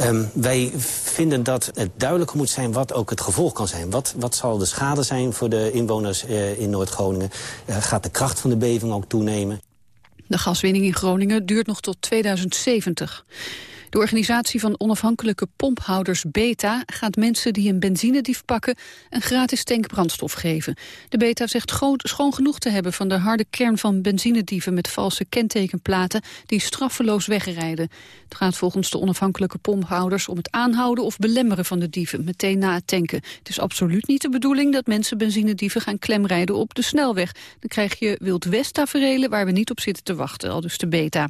Um, wij vinden dat het duidelijker moet zijn wat ook het gevolg kan zijn. Wat, wat zal de schade zijn voor de inwoners in Noord-Groningen? gaat de kracht van de beving ook toenemen? De gaswinning in Groningen duurt nog tot 2070. De organisatie van onafhankelijke pomphouders Beta gaat mensen die een benzinedief pakken een gratis tank brandstof geven. De Beta zegt schoon genoeg te hebben van de harde kern van benzinedieven met valse kentekenplaten die straffeloos wegrijden. Het gaat volgens de onafhankelijke pomphouders om het aanhouden of belemmeren van de dieven meteen na het tanken. Het is absoluut niet de bedoeling dat mensen benzinedieven gaan klemrijden op de snelweg. Dan krijg je Wild West waar we niet op zitten te wachten, al dus de Beta.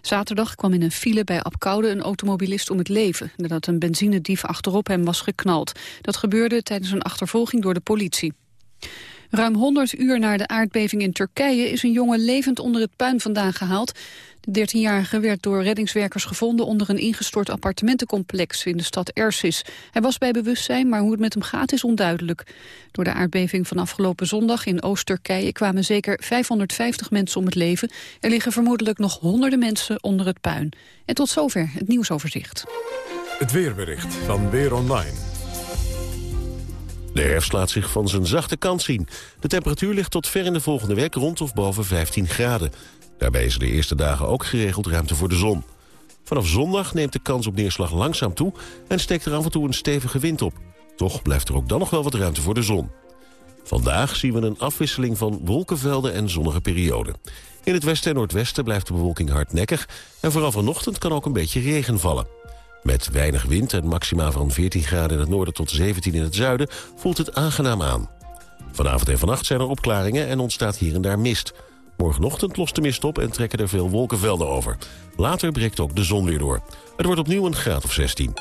Zaterdag kwam in een file bij Apkoude een automobilist om het leven... nadat een benzinedief achterop hem was geknald. Dat gebeurde tijdens een achtervolging door de politie. Ruim 100 uur na de aardbeving in Turkije is een jongen levend onder het puin vandaan gehaald. De 13-jarige werd door reddingswerkers gevonden onder een ingestort appartementencomplex in de stad Ersis. Hij was bij bewustzijn, maar hoe het met hem gaat is onduidelijk. Door de aardbeving van afgelopen zondag in Oost-Turkije kwamen zeker 550 mensen om het leven. Er liggen vermoedelijk nog honderden mensen onder het puin. En tot zover het nieuwsoverzicht. Het weerbericht van Weer Online. De herfst laat zich van zijn zachte kant zien. De temperatuur ligt tot ver in de volgende week rond of boven 15 graden. Daarbij is er de eerste dagen ook geregeld ruimte voor de zon. Vanaf zondag neemt de kans op neerslag langzaam toe... en steekt er af en toe een stevige wind op. Toch blijft er ook dan nog wel wat ruimte voor de zon. Vandaag zien we een afwisseling van wolkenvelden en zonnige perioden. In het westen en noordwesten blijft de bewolking hardnekkig... en vooral vanochtend kan ook een beetje regen vallen. Met weinig wind en maxima van 14 graden in het noorden tot 17 in het zuiden... voelt het aangenaam aan. Vanavond en vannacht zijn er opklaringen en ontstaat hier en daar mist. Morgenochtend lost de mist op en trekken er veel wolkenvelden over. Later breekt ook de zon weer door. Het wordt opnieuw een graad of 16.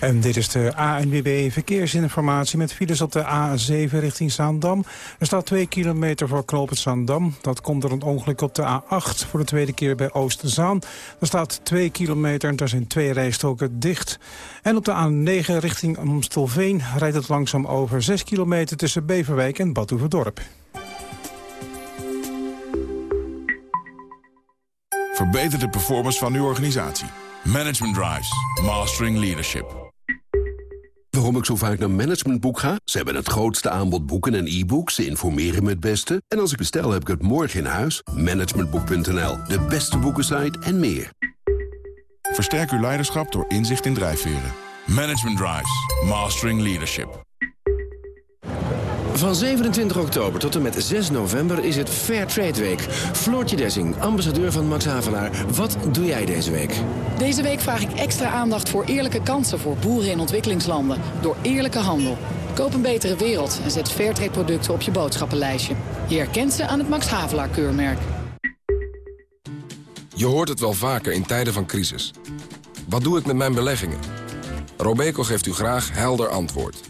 En dit is de ANWB Verkeersinformatie met files op de A7 richting Zaandam. Er staat 2 kilometer voor knooppunt Zaandam. Dat komt door een ongeluk op de A8 voor de tweede keer bij Oosterzaan. Er staat 2 kilometer en daar zijn twee rijstroken dicht. En op de A9 richting Amstelveen rijdt het langzaam over 6 kilometer tussen Beverwijk en Badhoevedorp. Verbeter de performance van uw organisatie. Management Drives. Mastering Leadership. Waarom ik zo vaak naar Managementboek ga? Ze hebben het grootste aanbod boeken en e-books. Ze informeren me het beste. En als ik bestel, heb ik het morgen in huis. Managementboek.nl, de beste boekensite en meer. Versterk uw leiderschap door inzicht in drijfveren. Management Drives. Mastering Leadership. Van 27 oktober tot en met 6 november is het Fair Trade Week. Floortje Dessing, ambassadeur van Max Havelaar. Wat doe jij deze week? Deze week vraag ik extra aandacht voor eerlijke kansen voor boeren in ontwikkelingslanden. Door eerlijke handel. Koop een betere wereld en zet Fairtrade producten op je boodschappenlijstje. Je herkent ze aan het Max Havelaar keurmerk. Je hoort het wel vaker in tijden van crisis. Wat doe ik met mijn beleggingen? Robeco geeft u graag helder antwoord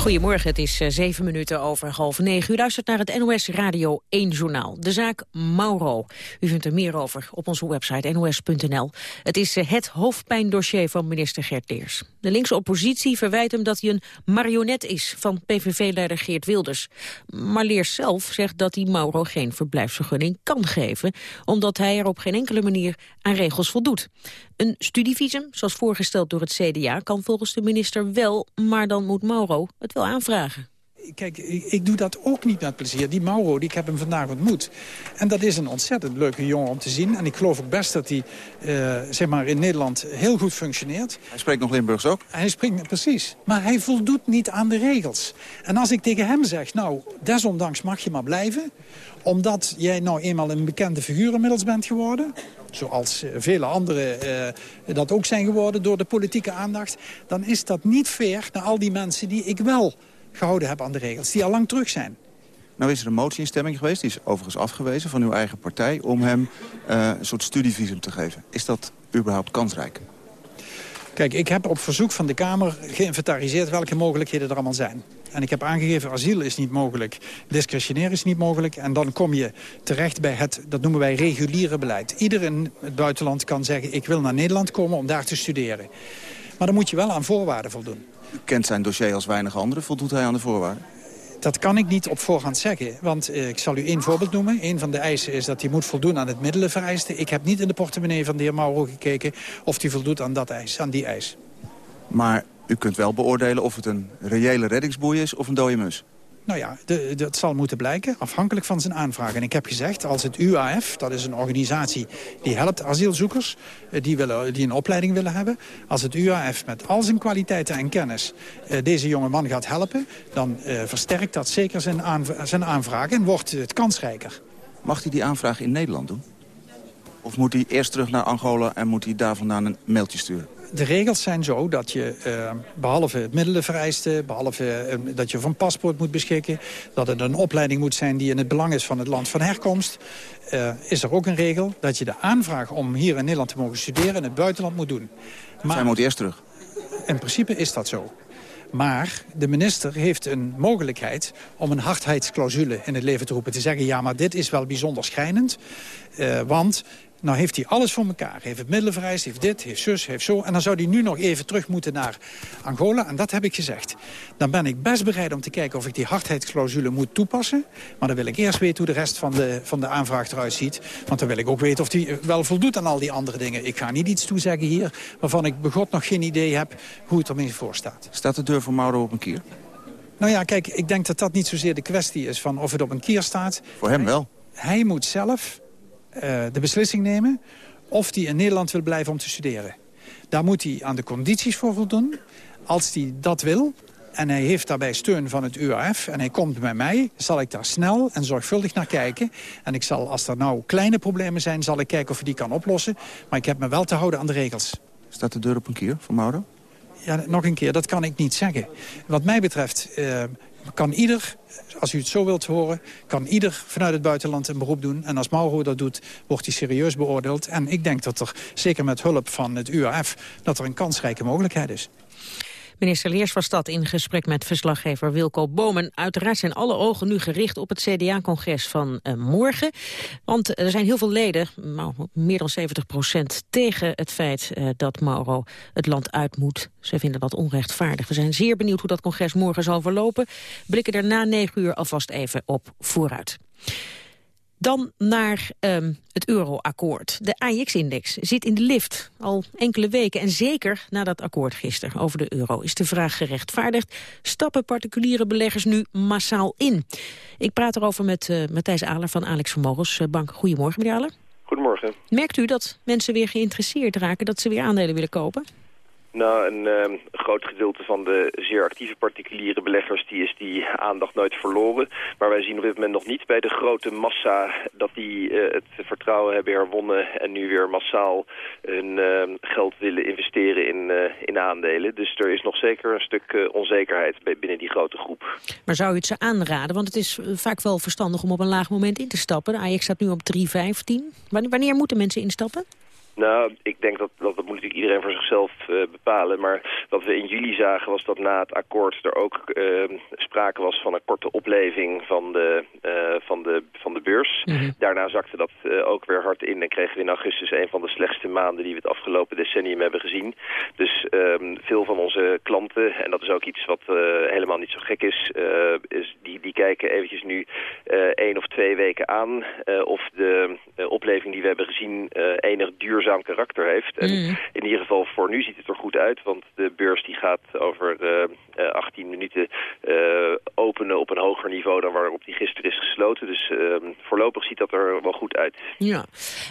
Goedemorgen, het is uh, zeven minuten over half negen. U luistert naar het NOS Radio 1 Journaal. De zaak Mauro. U vindt er meer over op onze website nos.nl. Het is uh, het hoofdpijndossier van minister Gert Leers. De linkse oppositie verwijt hem dat hij een marionet is van PVV-leider Geert Wilders. Maar Leers zelf zegt dat hij Mauro geen verblijfsvergunning kan geven... omdat hij er op geen enkele manier aan regels voldoet. Een studievisum, zoals voorgesteld door het CDA, kan volgens de minister wel... maar dan moet Mauro het wel aanvragen. Kijk, ik, ik, doe dat ook niet met plezier. Die Mauro, die, ik heb hem vandaag ontmoet. En dat is een ontzettend leuke jongen om te zien. En ik geloof ook best dat hij uh, zeg maar in Nederland heel goed functioneert. Hij spreekt nog Limburgs ook? Hij spreekt, precies. Maar hij voldoet niet aan de regels. En als ik tegen hem zeg, nou, desondanks mag je maar blijven... omdat jij nou eenmaal een bekende figuur inmiddels bent geworden... zoals uh, vele anderen uh, dat ook zijn geworden door de politieke aandacht... dan is dat niet fair naar al die mensen die ik wel gehouden heb aan de regels, die al lang terug zijn. Nou is er een motieinstemming geweest, die is overigens afgewezen van uw eigen partij... om hem uh, een soort studievisum te geven. Is dat überhaupt kansrijk? Kijk, ik heb op verzoek van de Kamer geïnventariseerd welke mogelijkheden er allemaal zijn. En ik heb aangegeven, asiel is niet mogelijk, discretionair is niet mogelijk. En dan kom je terecht bij het, dat noemen wij reguliere beleid. Ieder in het buitenland kan zeggen, ik wil naar Nederland komen om daar te studeren. Maar dan moet je wel aan voorwaarden voldoen. U kent zijn dossier als weinig anderen. Voldoet hij aan de voorwaarden? Dat kan ik niet op voorhand zeggen. Want eh, ik zal u één voorbeeld noemen. Een van de eisen is dat hij moet voldoen aan het middelenvereiste. Ik heb niet in de portemonnee van de heer Mauro gekeken... of hij voldoet aan, dat eis, aan die eis. Maar u kunt wel beoordelen of het een reële reddingsboei is of een dode mus. Nou ja, dat zal moeten blijken, afhankelijk van zijn aanvraag. En ik heb gezegd, als het UAF, dat is een organisatie die helpt asielzoekers... die, willen, die een opleiding willen hebben... als het UAF met al zijn kwaliteiten en kennis deze jonge man gaat helpen... dan uh, versterkt dat zeker zijn, zijn aanvraag en wordt het kansrijker. Mag hij die aanvraag in Nederland doen? Of moet hij eerst terug naar Angola en moet hij daar vandaan een mailtje sturen? De regels zijn zo dat je, uh, behalve het middelenvereiste... behalve uh, dat je van paspoort moet beschikken... dat het een opleiding moet zijn die in het belang is van het land van herkomst... Uh, is er ook een regel dat je de aanvraag om hier in Nederland te mogen studeren... in het buitenland moet doen. Maar, Zij moet eerst terug. In principe is dat zo. Maar de minister heeft een mogelijkheid om een hardheidsclausule in het leven te roepen. Te zeggen, ja, maar dit is wel bijzonder schijnend. Uh, want nou heeft hij alles voor elkaar. Heeft het middelen vereist, heeft dit, heeft zus, heeft zo. En dan zou hij nu nog even terug moeten naar Angola. En dat heb ik gezegd. Dan ben ik best bereid om te kijken of ik die hardheidsclausule moet toepassen. Maar dan wil ik eerst weten hoe de rest van de, van de aanvraag eruit ziet. Want dan wil ik ook weten of hij wel voldoet aan al die andere dingen. Ik ga niet iets toezeggen hier waarvan ik begot nog geen idee heb hoe het ermee voor staat. Staat de deur voor Mauro op een kier? Nou ja, kijk, ik denk dat dat niet zozeer de kwestie is van of het op een kier staat. Voor hem wel. Hij moet zelf uh, de beslissing nemen of hij in Nederland wil blijven om te studeren. Daar moet hij aan de condities voor voldoen. Als hij dat wil, en hij heeft daarbij steun van het UAF en hij komt bij mij... zal ik daar snel en zorgvuldig naar kijken. En ik zal, als er nou kleine problemen zijn, zal ik kijken of ik die kan oplossen. Maar ik heb me wel te houden aan de regels. Staat de deur op een kier voor Mauro? Ja, nog een keer, dat kan ik niet zeggen. Wat mij betreft uh, kan ieder, als u het zo wilt horen... kan ieder vanuit het buitenland een beroep doen. En als Mauro dat doet, wordt hij serieus beoordeeld. En ik denk dat er, zeker met hulp van het UAF... dat er een kansrijke mogelijkheid is. Minister Leers was dat in gesprek met verslaggever Wilco Bomen. Uiteraard zijn alle ogen nu gericht op het CDA-congres van uh, morgen. Want er zijn heel veel leden, meer dan 70 procent... tegen het feit uh, dat Mauro het land uit moet. Ze vinden dat onrechtvaardig. We zijn zeer benieuwd hoe dat congres morgen zal verlopen. Blikken er na negen uur alvast even op vooruit. Dan naar um, het euroakkoord. De AIX-index zit in de lift al enkele weken. En zeker na dat akkoord gisteren over de euro is de vraag gerechtvaardigd. Stappen particuliere beleggers nu massaal in? Ik praat erover met uh, Matthijs Aler van Alex Vermogensbank. Goedemorgen, meneer Aler. Goedemorgen. Merkt u dat mensen weer geïnteresseerd raken, dat ze weer aandelen willen kopen? Nou, een uh, groot gedeelte van de zeer actieve particuliere beleggers... die is die aandacht nooit verloren. Maar wij zien op dit moment nog niet bij de grote massa... dat die uh, het vertrouwen hebben herwonnen... en nu weer massaal hun uh, geld willen investeren in, eh, in aandelen. Dus er is nog zeker een stuk onzekerheid binnen die grote groep. Maar zou u het ze aanraden? Want het is vaak wel verstandig om op een laag moment in te stappen. De staat nu op 3,15. Wanneer moeten mensen instappen? Nou, ik denk dat, dat, dat moet natuurlijk iedereen voor zichzelf uh, bepalen. Maar wat we in juli zagen was dat na het akkoord er ook uh, sprake was van een korte opleving van de, uh, van de, van de beurs. Mm -hmm. Daarna zakte dat ook weer hard in en kregen we in augustus een van de slechtste maanden die we het afgelopen decennium hebben gezien. Dus um, veel van onze klanten, en dat is ook iets wat helemaal niet zo gek is, is die, die kijken eventjes nu één of twee weken aan of de opleving die we hebben gezien enig duurzaam duurzaam karakter heeft. En mm. in ieder geval voor nu ziet het er goed uit, want de beurs die gaat over uh, uh, 18 minuten uh, openen op een hoger niveau dan waarop die gisteren is gesloten. Dus ehm, voorlopig ziet dat er wel goed uit. Ja,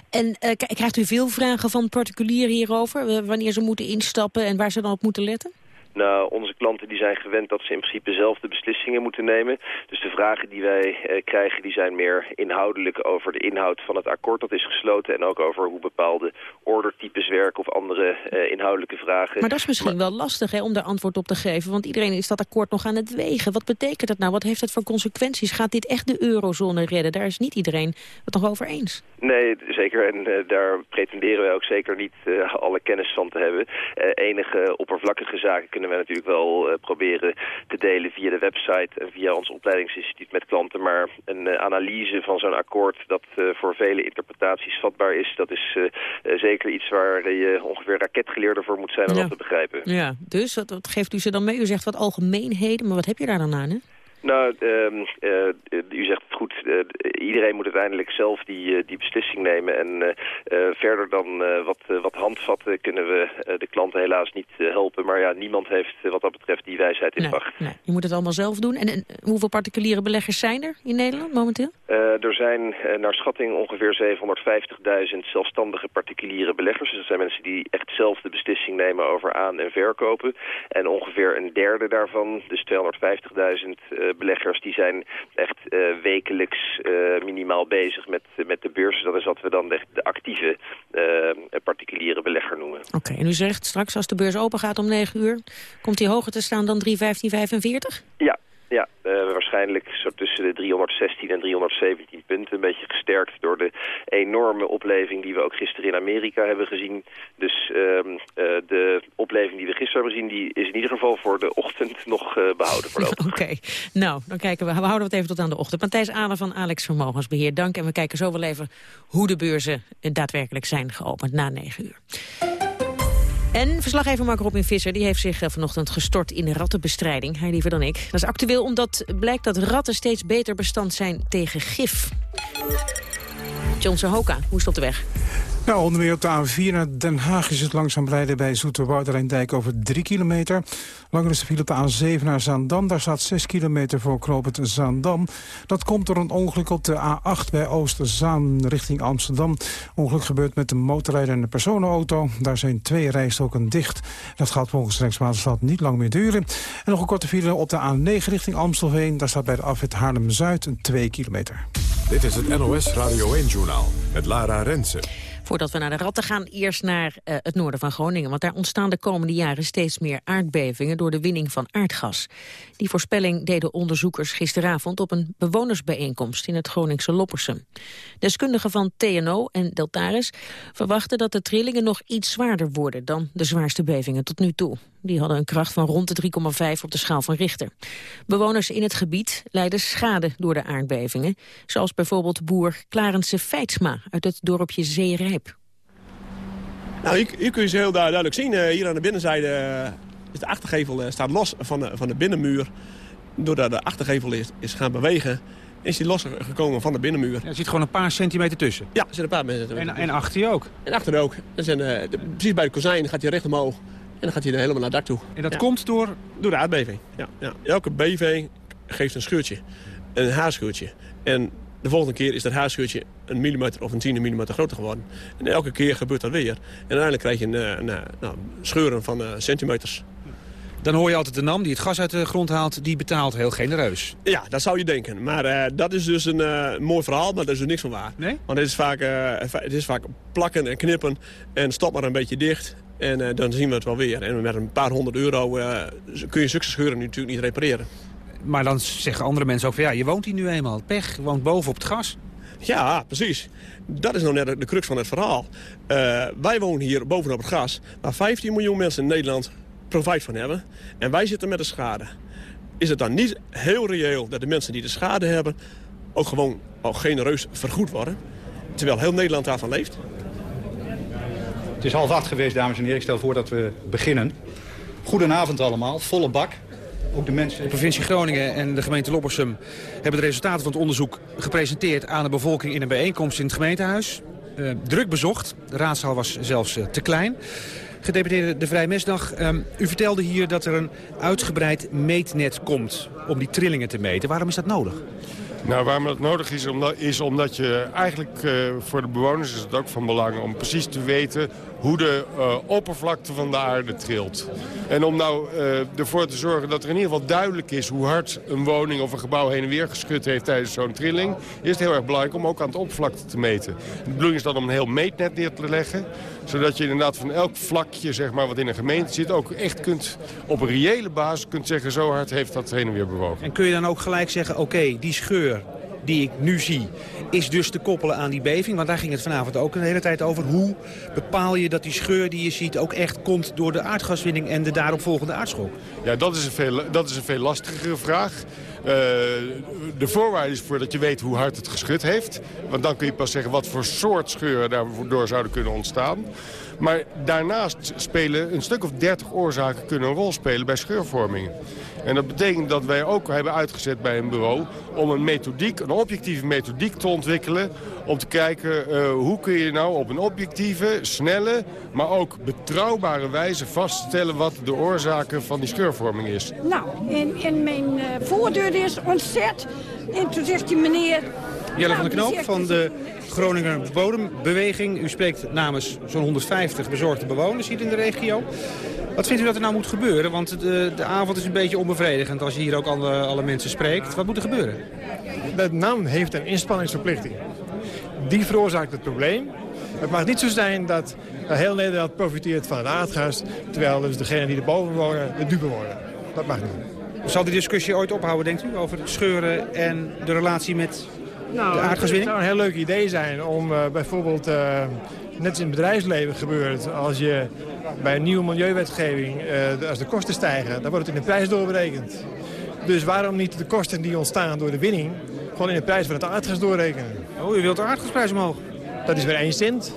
en eh, krijgt u veel vragen van particulieren hierover? wanneer ze moeten instappen en waar ze dan op moeten letten? Nou, onze klanten die zijn gewend dat ze in principe zelf de beslissingen moeten nemen. Dus de vragen die wij eh, krijgen, die zijn meer inhoudelijk over de inhoud van het akkoord dat is gesloten. En ook over hoe bepaalde ordertypes werken of andere eh, inhoudelijke vragen. Maar dat is misschien wel lastig hè, om daar antwoord op te geven. Want iedereen is dat akkoord nog aan het wegen. Wat betekent dat nou? Wat heeft het voor consequenties? Gaat dit echt de eurozone redden? Daar is niet iedereen het nog over eens. Nee, zeker. En uh, daar pretenderen wij ook zeker niet uh, alle kennis van te hebben. Uh, enige oppervlakkige zaken kunnen we natuurlijk wel proberen te delen via de website en via ons opleidingsinstituut met klanten. Maar een analyse van zo'n akkoord dat voor vele interpretaties vatbaar is, dat is zeker iets waar je ongeveer raketgeleerde voor moet zijn om ja. dat te begrijpen. Ja, dus wat, wat geeft u ze dan mee? U zegt wat algemeenheden, maar wat heb je daar dan aan, hè? Nou, uh, uh, u zegt goed. Uh, iedereen moet uiteindelijk zelf die, die beslissing nemen. En verder dan wat, wat handvatten kunnen we de klanten helaas niet helpen. Maar ja, niemand heeft wat dat betreft die wijsheid in pacht. Nee, je moet het allemaal zelf doen. En, en, hoeveel particuliere beleggers zijn er in Nederland momenteel? er zijn naar schatting ongeveer 750.000 zelfstandige particuliere beleggers. Dus dat zijn mensen die echt zelf de beslissing nemen over aan- en verkopen. En ongeveer een derde daarvan, dus 250.000 beleggers die zijn echt uh, wekelijks maandelijks minimaal bezig met, met de beurs. Dat is wat we dan de, de actieve particuliere belegger noemen. Oké, en u zegt straks als de beurs open gaat om 9 uur... komt die hoger te staan dan 3,1545? Ja, ja, uh, waarschijnlijk zo tussen de 316 en 317 punten. Een beetje gesterkt door de enorme opleving die we ook gisteren in Amerika hebben gezien. Dus uh, uh, de opleving die we gisteren hebben gezien... die is in ieder geval voor de ochtend nog uh, behouden voorlopig. [laughs] Oké, nou, dan kijken we. We houden het even tot aan de ochtend. Matthijs Ader van Alex Vermogensbeheer, dank. En we kijken zo wel even hoe de beurzen daadwerkelijk zijn geopend na 9 uur. En verslaggever Mark Robin Visser die heeft zich eh, vanochtend gestort in de rattenbestrijding. Hij liever dan ik. Dat is actueel omdat blijkt dat ratten steeds beter bestand zijn tegen gif. John Hoka, hoe is het op de weg? Nou, onder meer op de A4 naar Den Haag is het langzaam rijden bij Zoeterwoude over 3 kilometer. Langer is de file op de A7 naar Zaandam. Daar staat 6 kilometer voor knooppunt Zaandam. Dat komt door een ongeluk op de A8 bij Oosterzaan richting Amsterdam. Ongeluk gebeurt met de motorrijder en de personenauto. Daar zijn twee rijstoken dicht. Dat gaat volgens Rijkswaterstaat niet lang meer duren. En nog een korte file op de A9 richting Amstelveen. Daar staat bij de afwit Haarlem-Zuid 2 kilometer. Dit is het NOS Radio 1-journaal met Lara Rensen. Voordat we naar de ratten gaan, eerst naar uh, het noorden van Groningen. Want daar ontstaan de komende jaren steeds meer aardbevingen door de winning van aardgas. Die voorspelling deden onderzoekers gisteravond op een bewonersbijeenkomst in het Groningse Loppersum. Deskundigen van TNO en Deltaris verwachten dat de trillingen nog iets zwaarder worden dan de zwaarste bevingen tot nu toe. Die hadden een kracht van rond de 3,5 op de schaal van Richter. Bewoners in het gebied lijden schade door de aardbevingen. Zoals bijvoorbeeld boer Klarense Feitsma uit het dorpje Zeerijp. Nou, hier, hier kun je ze heel duidelijk zien. Uh, hier aan de binnenzijde uh, is de achtergevel uh, staat los van de, van de binnenmuur. Doordat de achtergevel is, is gaan bewegen, is hij losgekomen van de binnenmuur. Ja, er zit gewoon een paar centimeter tussen. Ja, er zit een paar centimeter En, en achter je ook? En achter ook. zijn, de, precies bij de kozijn gaat hij recht omhoog. En dan gaat hij er helemaal naar het dak toe. En dat komt door? Door de aardbeving, ja, ja. Elke beving geeft een scheurtje. Een haarscheurtje. En de volgende keer is dat haarscheurtje een millimeter of een tiende millimeter groter geworden. En elke keer gebeurt dat weer. En uiteindelijk krijg je een, een, nou, scheuren van uh, centimeters. Dan hoor je altijd de NAM die het gas uit de grond haalt, die betaalt heel genereus. Ja, dat zou je denken. Maar uh, dat is dus een uh, mooi verhaal, maar daar is er niks van waar. Nee? Want het is, vaak, uh, het is vaak plakken en knippen en stop maar een beetje dicht. En uh, dan zien we het wel weer. En met een paar honderd euro uh, kun je scheuren nu natuurlijk niet repareren. Maar dan zeggen andere mensen ook van ja, je woont hier nu eenmaal. Pech, je woont boven op het gas. Ja, precies. Dat is nou net de crux van het verhaal. Uh, wij wonen hier bovenop het gas, waar 15 miljoen mensen in Nederland profijt van hebben. En wij zitten met de schade. Is het dan niet heel reëel dat de mensen die de schade hebben... ook gewoon al genereus vergoed worden? Terwijl heel Nederland daarvan leeft? Het is half acht geweest, dames en heren. Ik stel voor dat we beginnen. Goedenavond allemaal, volle bak. Ook de mensen... De provincie Groningen en de gemeente Loppersum hebben de resultaten van het onderzoek gepresenteerd aan de bevolking in een bijeenkomst in het gemeentehuis. Uh, druk bezocht. De raadzaal was zelfs uh, te klein. Gedeputeerde De Vrij Mesdag, um, u vertelde hier dat er een uitgebreid meetnet komt om die trillingen te meten. Waarom is dat nodig? Nou, waarom dat nodig is, omdat, is omdat je eigenlijk uh, voor de bewoners is het ook van belang om precies te weten hoe de uh, oppervlakte van de aarde trilt. En om nou uh, ervoor te zorgen dat er in ieder geval duidelijk is hoe hard een woning of een gebouw heen en weer geschud heeft tijdens zo'n trilling, is het heel erg belangrijk om ook aan het oppervlakte te meten. De bedoeling is dan om een heel meetnet neer te leggen, zodat je inderdaad van elk vlakje zeg maar, wat in een gemeente zit ook echt kunt op een reële basis kunt zeggen zo hard heeft dat heen en weer bewogen. En kun je dan ook gelijk zeggen, oké, die scheur die ik nu zie, is dus te koppelen aan die beving. Want daar ging het vanavond ook een hele tijd over. Hoe bepaal je dat die scheur die je ziet ook echt komt door de aardgaswinning en de daaropvolgende aardschok? Ja, dat is een veel, dat is een veel lastigere vraag. Uh, de voorwaarde is voor dat je weet hoe hard het geschud heeft. Want dan kun je pas zeggen wat voor soort scheuren daardoor zouden kunnen ontstaan. Maar daarnaast spelen een stuk of 30 oorzaken kunnen een rol spelen bij scheurvormingen. En dat betekent dat wij ook hebben uitgezet bij een bureau om een methodiek, een objectieve methodiek te ontwikkelen. Om te kijken uh, hoe kun je nou op een objectieve, snelle, maar ook betrouwbare wijze vaststellen wat de oorzaken van die scheurvorming is. Nou, in, in mijn uh, voordeur is ontzet. En toen zegt die meneer, Jelle van der Knoop van de Groninger Bodembeweging. U spreekt namens zo'n 150 bezorgde bewoners hier in de regio. Wat vindt u dat er nou moet gebeuren? Want de, de avond is een beetje onbevredigend als je hier ook alle, alle mensen spreekt. Wat moet er gebeuren? De NAM heeft een inspanningsverplichting. Die veroorzaakt het probleem. Het mag niet zo zijn dat heel Nederland profiteert van het aardgas... terwijl dus degenen die erboven wonen de dupe worden. Dat mag niet. Zal die discussie ooit ophouden, denkt u, over het scheuren en de relatie met nou, de aardgaswinning? Het zou een heel leuk idee zijn om uh, bijvoorbeeld, uh, net als in het bedrijfsleven gebeurt... als je bij een nieuwe milieuwetgeving, uh, als de kosten stijgen, dan wordt het in de prijs doorberekend. Dus waarom niet de kosten die ontstaan door de winning... gewoon in de prijs van het aardgas doorrekenen? Oh, u wilt de aardgasprijs omhoog? Dat is weer 1 cent.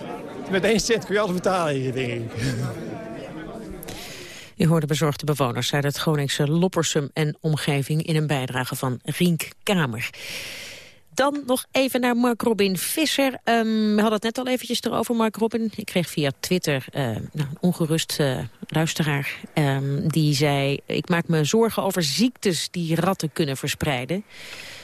Met 1 cent kun je alles betalen hier, denk ik. U hoorde bezorgde bewoners uit het Groningse Loppersum en omgeving... in een bijdrage van Rienk Kamer. Dan nog even naar Mark Robin Visser. Um, we hadden het net al eventjes erover, Mark Robin. Ik kreeg via Twitter uh, nou, een ongerust uh, luisteraar. Um, die zei, ik maak me zorgen over ziektes die ratten kunnen verspreiden.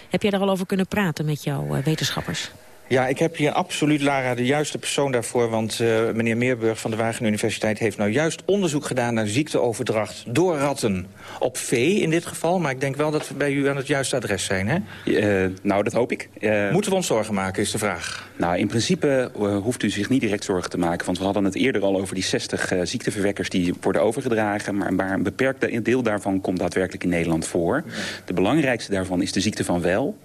Heb jij daar al over kunnen praten met jouw uh, wetenschappers? Ja, ik heb hier absoluut, Lara, de juiste persoon daarvoor. Want uh, meneer Meerburg van de Wageningen Universiteit... heeft nou juist onderzoek gedaan naar ziekteoverdracht door ratten. Op vee in dit geval, maar ik denk wel dat we bij u aan het juiste adres zijn, hè? Uh, nou, dat hoop ik. Uh, Moeten we ons zorgen maken, is de vraag. Nou, in principe hoeft u zich niet direct zorgen te maken. Want we hadden het eerder al over die 60 ziekteverwekkers... die worden overgedragen, maar, maar een beperkt deel daarvan... komt daadwerkelijk in Nederland voor. De belangrijkste daarvan is de ziekte van wel...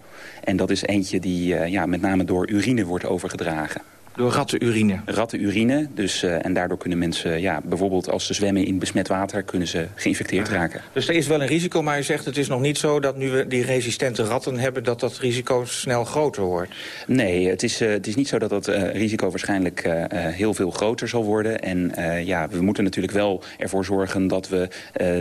En dat is eentje die uh, ja, met name door urine wordt overgedragen. Door rattenurine? Rattenurine. Dus, uh, en daardoor kunnen mensen, ja, bijvoorbeeld als ze zwemmen in besmet water... kunnen ze geïnfecteerd ja. raken. Dus er is wel een risico, maar je zegt het is nog niet zo... dat nu we die resistente ratten hebben, dat dat risico snel groter wordt? Nee, het is, uh, het is niet zo dat dat uh, risico waarschijnlijk heel veel groter zal worden. En ja, we moeten natuurlijk wel ervoor zorgen dat we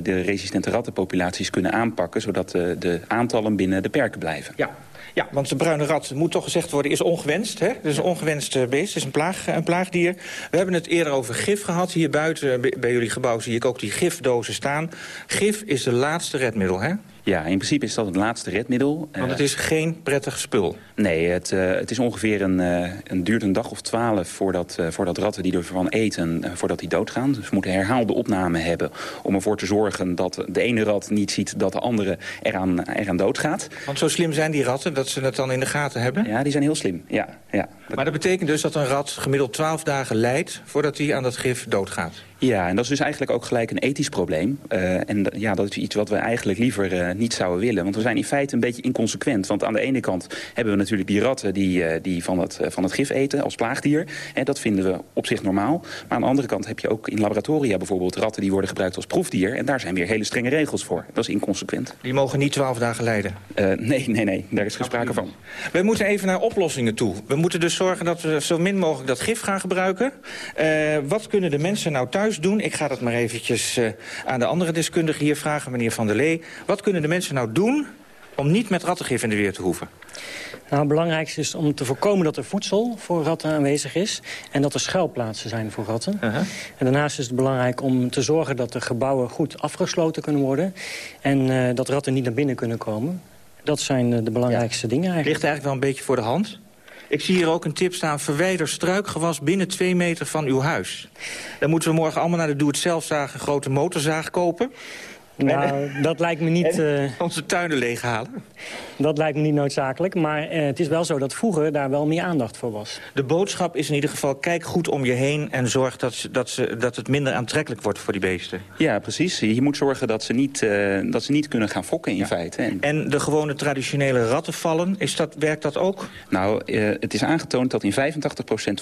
de resistente rattenpopulaties kunnen aanpakken... zodat de aantallen binnen de perken blijven. Ja. Ja, want de bruine rat, moet toch gezegd worden, is ongewenst. Hè? Het is een ongewenst beest, het is een, plaag, een plaagdier. We hebben het eerder over gif gehad. Hier buiten bij jullie gebouw zie ik ook die gifdozen staan. Gif is de laatste redmiddel, hè? Ja, in principe is dat het laatste redmiddel. Want het is geen prettig spul? Nee, het, uh, het is ongeveer een, uh, een duurt een dag of twaalf voordat, voordat ratten die ervan eten, voordat die doodgaan. Dus moeten herhaalde opname hebben om ervoor te zorgen dat de ene rat niet ziet dat de andere eraan, eraan doodgaat. Want zo slim zijn die ratten dat ze het dan in de gaten hebben? Ja, die zijn heel slim, ja. ja. Maar dat betekent dus dat een rat gemiddeld twaalf dagen lijdt voordat hij aan dat gif doodgaat? Ja, en dat is dus eigenlijk ook gelijk een ethisch probleem. Uh, en ja, dat is iets wat we eigenlijk liever uh, niet zouden willen. Want we zijn in feite een beetje inconsequent. Want aan de ene kant hebben we natuurlijk die ratten die, uh, die van, het, van het gif eten als plaagdier. En dat vinden we op zich normaal. Maar aan de andere kant heb je ook in laboratoria bijvoorbeeld ratten die worden gebruikt als proefdier. En daar zijn weer hele strenge regels voor. Dat is inconsequent. Die mogen niet twaalf dagen lijden? nee, nee, nee. Daar is geen sprake van. We moeten even naar oplossingen toe. We moeten dus zorgen dat we zo min mogelijk dat gif gaan gebruiken. wat kunnen de mensen nou thuis doen? Ik ga dat maar eventjes uh, aan de andere deskundige hier vragen, meneer Van der Lee. Wat kunnen de mensen nou doen om niet met rattengif in de weer te hoeven? Nou, het belangrijkste is om te voorkomen dat er voedsel voor ratten aanwezig is... en dat er schuilplaatsen zijn voor ratten. Uh -huh. En daarnaast is het belangrijk om te zorgen dat de gebouwen goed afgesloten kunnen worden... en uh, dat ratten niet naar binnen kunnen komen. Dat zijn uh, de belangrijkste ja. dingen eigenlijk. Ligt eigenlijk wel een beetje voor de hand? Ik zie hier ook een tip staan, verwijder struikgewas binnen twee meter van uw huis. Dan moeten we morgen allemaal naar de doe-het-zelfzaag een grote motorzaag kopen. Nou, dat lijkt me niet... Uh, onze tuinen leeghalen? Dat lijkt me niet noodzakelijk, maar uh, het is wel zo dat vroeger daar wel meer aandacht voor was. De boodschap is in ieder geval, kijk goed om je heen... en zorg dat, ze, dat, ze, dat het minder aantrekkelijk wordt voor die beesten. Ja, precies. Je moet zorgen dat ze niet, uh, dat ze niet kunnen gaan fokken in ja. feite. En... en de gewone traditionele rattenvallen, is dat, werkt dat ook? Nou, het is aangetoond dat in 85%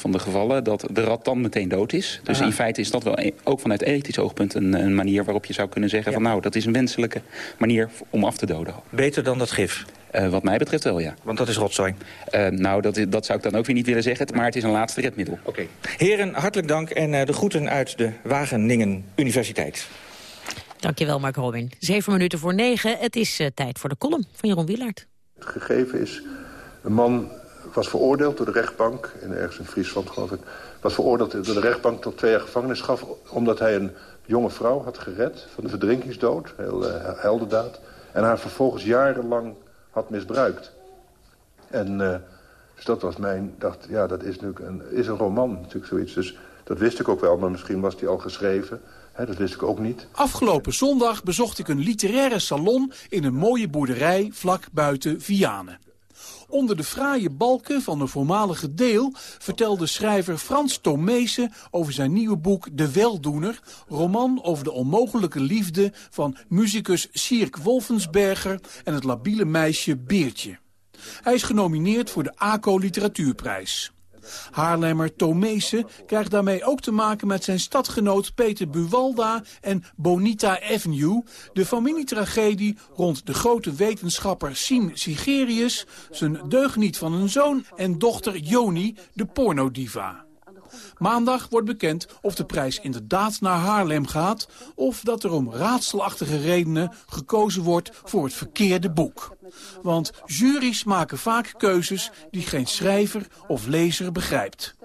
van de gevallen... dat de rat dan meteen dood is. Dus Aha. in feite is dat wel e ook vanuit ethisch oogpunt een, een manier waarop je zou kunnen zeggen... Ja. van nou, dat is een wenselijke manier om af te doden. Beter dan dat gif? Uh, wat mij betreft wel, ja. Want dat is rotzooi? Uh, nou, dat, dat zou ik dan ook weer niet willen zeggen. Maar het is een laatste redmiddel. Oké. Okay. Heren, hartelijk dank en uh, de groeten uit de Wageningen Universiteit. Dankjewel, Mark Robin. Zeven minuten voor negen. Het is tijd voor de column van Jeroen Wielaert. Het gegeven is, een man was veroordeeld door de rechtbank... in ergens in Friesland, geloof ik... was veroordeeld door de rechtbank tot twee jaar gevangenisstraf... omdat hij een jonge vrouw had gered van de verdrinkingsdood. Heel uh, heldendaad. En haar vervolgens jarenlang had misbruikt. En uh, Dus dat was mijn, dacht, ja, dat is natuurlijk een, is een roman, natuurlijk zoiets. Dus dat wist ik ook wel, maar misschien was die al geschreven. Hè, dat wist ik ook niet. Afgelopen zondag bezocht ik een literaire salon in een mooie boerderij vlak buiten Vianen. Onder de fraaie balken van een voormalige deel vertelde schrijver Frans Tomeese over zijn nieuwe boek De Weldoener, roman over de onmogelijke liefde van muzikus Sierk Wolfensberger en het labiele meisje Beertje. Hij is genomineerd voor de ACO Literatuurprijs. Haarlemmer Tomese krijgt daarmee ook te maken met zijn stadgenoot Peter Buwalda en Bonita Avenue, de familietragedie rond de grote wetenschapper Sien Sigerius, zijn deugniet van een zoon en dochter Joni, de pornodiva. Maandag wordt bekend of de prijs inderdaad naar Haarlem gaat... of dat er om raadselachtige redenen gekozen wordt voor het verkeerde boek. Want juries maken vaak keuzes die geen schrijver of lezer begrijpt.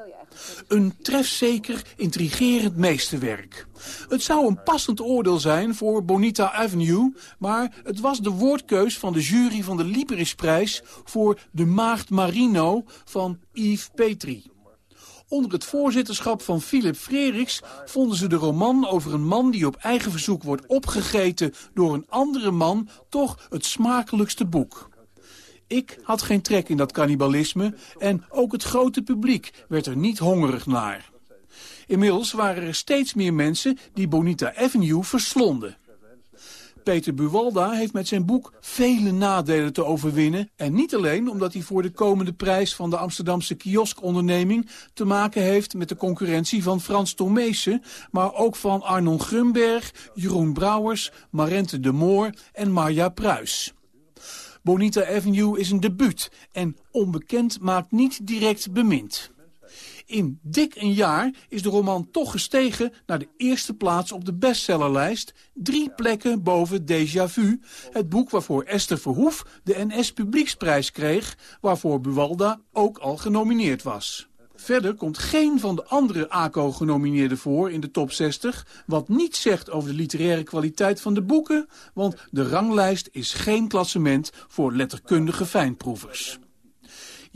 Een trefzeker, intrigerend meesterwerk. Het zou een passend oordeel zijn voor Bonita Avenue... maar het was de woordkeus van de jury van de Liberisprijs... voor De Maagd Marino van Yves Petrie. Onder het voorzitterschap van Philip Freriks vonden ze de roman over een man die op eigen verzoek wordt opgegeten door een andere man toch het smakelijkste boek. Ik had geen trek in dat cannibalisme en ook het grote publiek werd er niet hongerig naar. Inmiddels waren er steeds meer mensen die Bonita Avenue verslonden. Peter Buwalda heeft met zijn boek vele nadelen te overwinnen. En niet alleen omdat hij voor de komende prijs van de Amsterdamse kioskonderneming te maken heeft met de concurrentie van Frans Tomeese, maar ook van Arnon Grunberg, Jeroen Brouwers, Marente de Moor en Marja Pruis. Bonita Avenue is een debuut en onbekend maakt niet direct bemind. In dik een jaar is de roman toch gestegen naar de eerste plaats op de bestsellerlijst. Drie plekken boven Déjà Vu, het boek waarvoor Esther Verhoef de NS Publieksprijs kreeg, waarvoor Buwalda ook al genomineerd was. Verder komt geen van de andere ACO-genomineerden voor in de top 60... wat niet zegt over de literaire kwaliteit van de boeken... want de ranglijst is geen klassement voor letterkundige fijnproevers.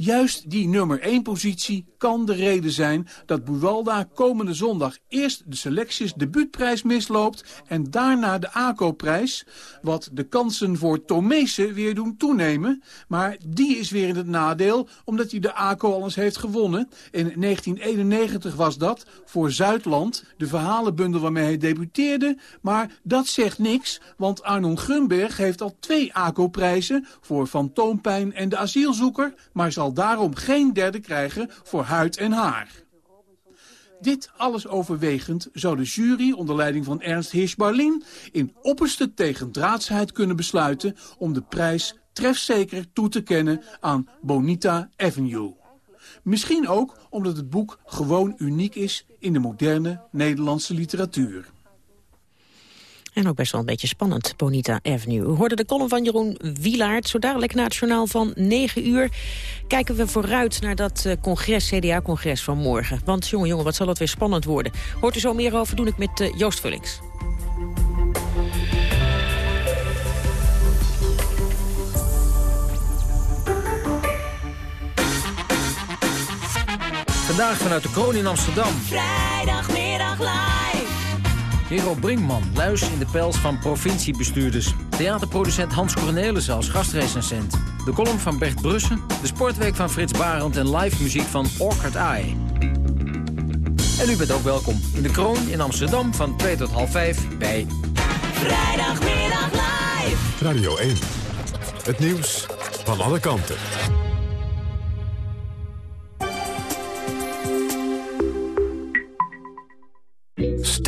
Juist die nummer 1 positie kan de reden zijn dat Buwalda komende zondag eerst de selecties debuutprijs misloopt en daarna de ACO-prijs, wat de kansen voor Tomese weer doen toenemen. Maar die is weer in het nadeel, omdat hij de ACO al eens heeft gewonnen. In 1991 was dat voor Zuidland, de verhalenbundel waarmee hij debuteerde. Maar dat zegt niks, want Arnon Grunberg heeft al twee ACO-prijzen voor Fantoompijn en de asielzoeker, maar zal daarom geen derde krijgen voor huid en haar. Dit alles overwegend zou de jury onder leiding van Ernst Hirsch-Barlin in opperste tegendraadsheid kunnen besluiten om de prijs trefzeker toe te kennen aan Bonita Avenue. Misschien ook omdat het boek gewoon uniek is in de moderne Nederlandse literatuur. En ook best wel een beetje spannend, Bonita Avenue. U hoorde de column van Jeroen Wielaert. Zo dadelijk na het journaal van 9 uur kijken we vooruit naar dat uh, congres, CDA-congres van morgen. Want jongen, jongen, wat zal het weer spannend worden. Hoort u zo meer over, doe ik met uh, Joost Vullings. Vandaag vanuit de kroon in Amsterdam. Vrijdagmiddag live. Hero Brinkman, luis in de pels van provinciebestuurders. Theaterproducent Hans Cornelissen als gastrecensent. De column van Bert Brussen. De sportweek van Frits Barend en live muziek van Orchard Eye. En u bent ook welkom in de Kroon in Amsterdam van 2 tot half 5 bij... Vrijdagmiddag live. Radio 1. Het nieuws van alle kanten.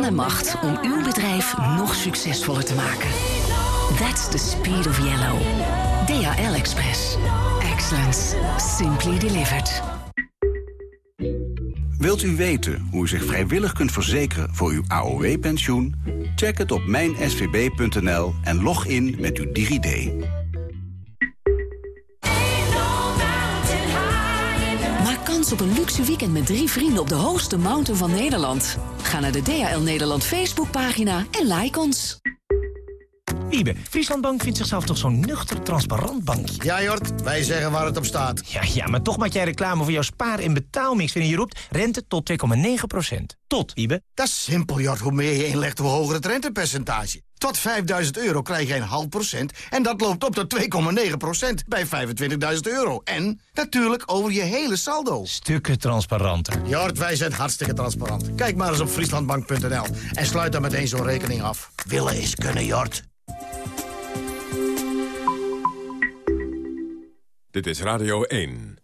Man macht om uw bedrijf nog succesvoller te maken. That's the speed of yellow. DHL Express. excellence. Simply delivered. Wilt u weten hoe u zich vrijwillig kunt verzekeren voor uw AOW-pensioen? Check het op mijnsvb.nl en log in met uw DigiD. Kans op een luxe weekend met drie vrienden op de hoogste mountain van Nederland. Ga naar de DHL Nederland Facebookpagina en like ons. Wiebe, Frieslandbank vindt zichzelf toch zo'n nuchter, transparant bankje? Ja, Jort, wij zeggen waar het op staat. Ja, ja, maar toch maak jij reclame voor jouw spaar- en betaalmix... wanneer je roept rente tot 2,9% Tot, Wiebe. Dat is simpel, Jort. Hoe meer je inlegt, hoe hoger het rentepercentage. Tot 5000 euro krijg je een half procent... en dat loopt op tot 2,9% bij 25.000 euro. En natuurlijk over je hele saldo. Stukken transparanter. Jort, wij zijn hartstikke transparant. Kijk maar eens op frieslandbank.nl en sluit dan meteen zo'n rekening af. Willen is kunnen, Jort. Dit is Radio 1.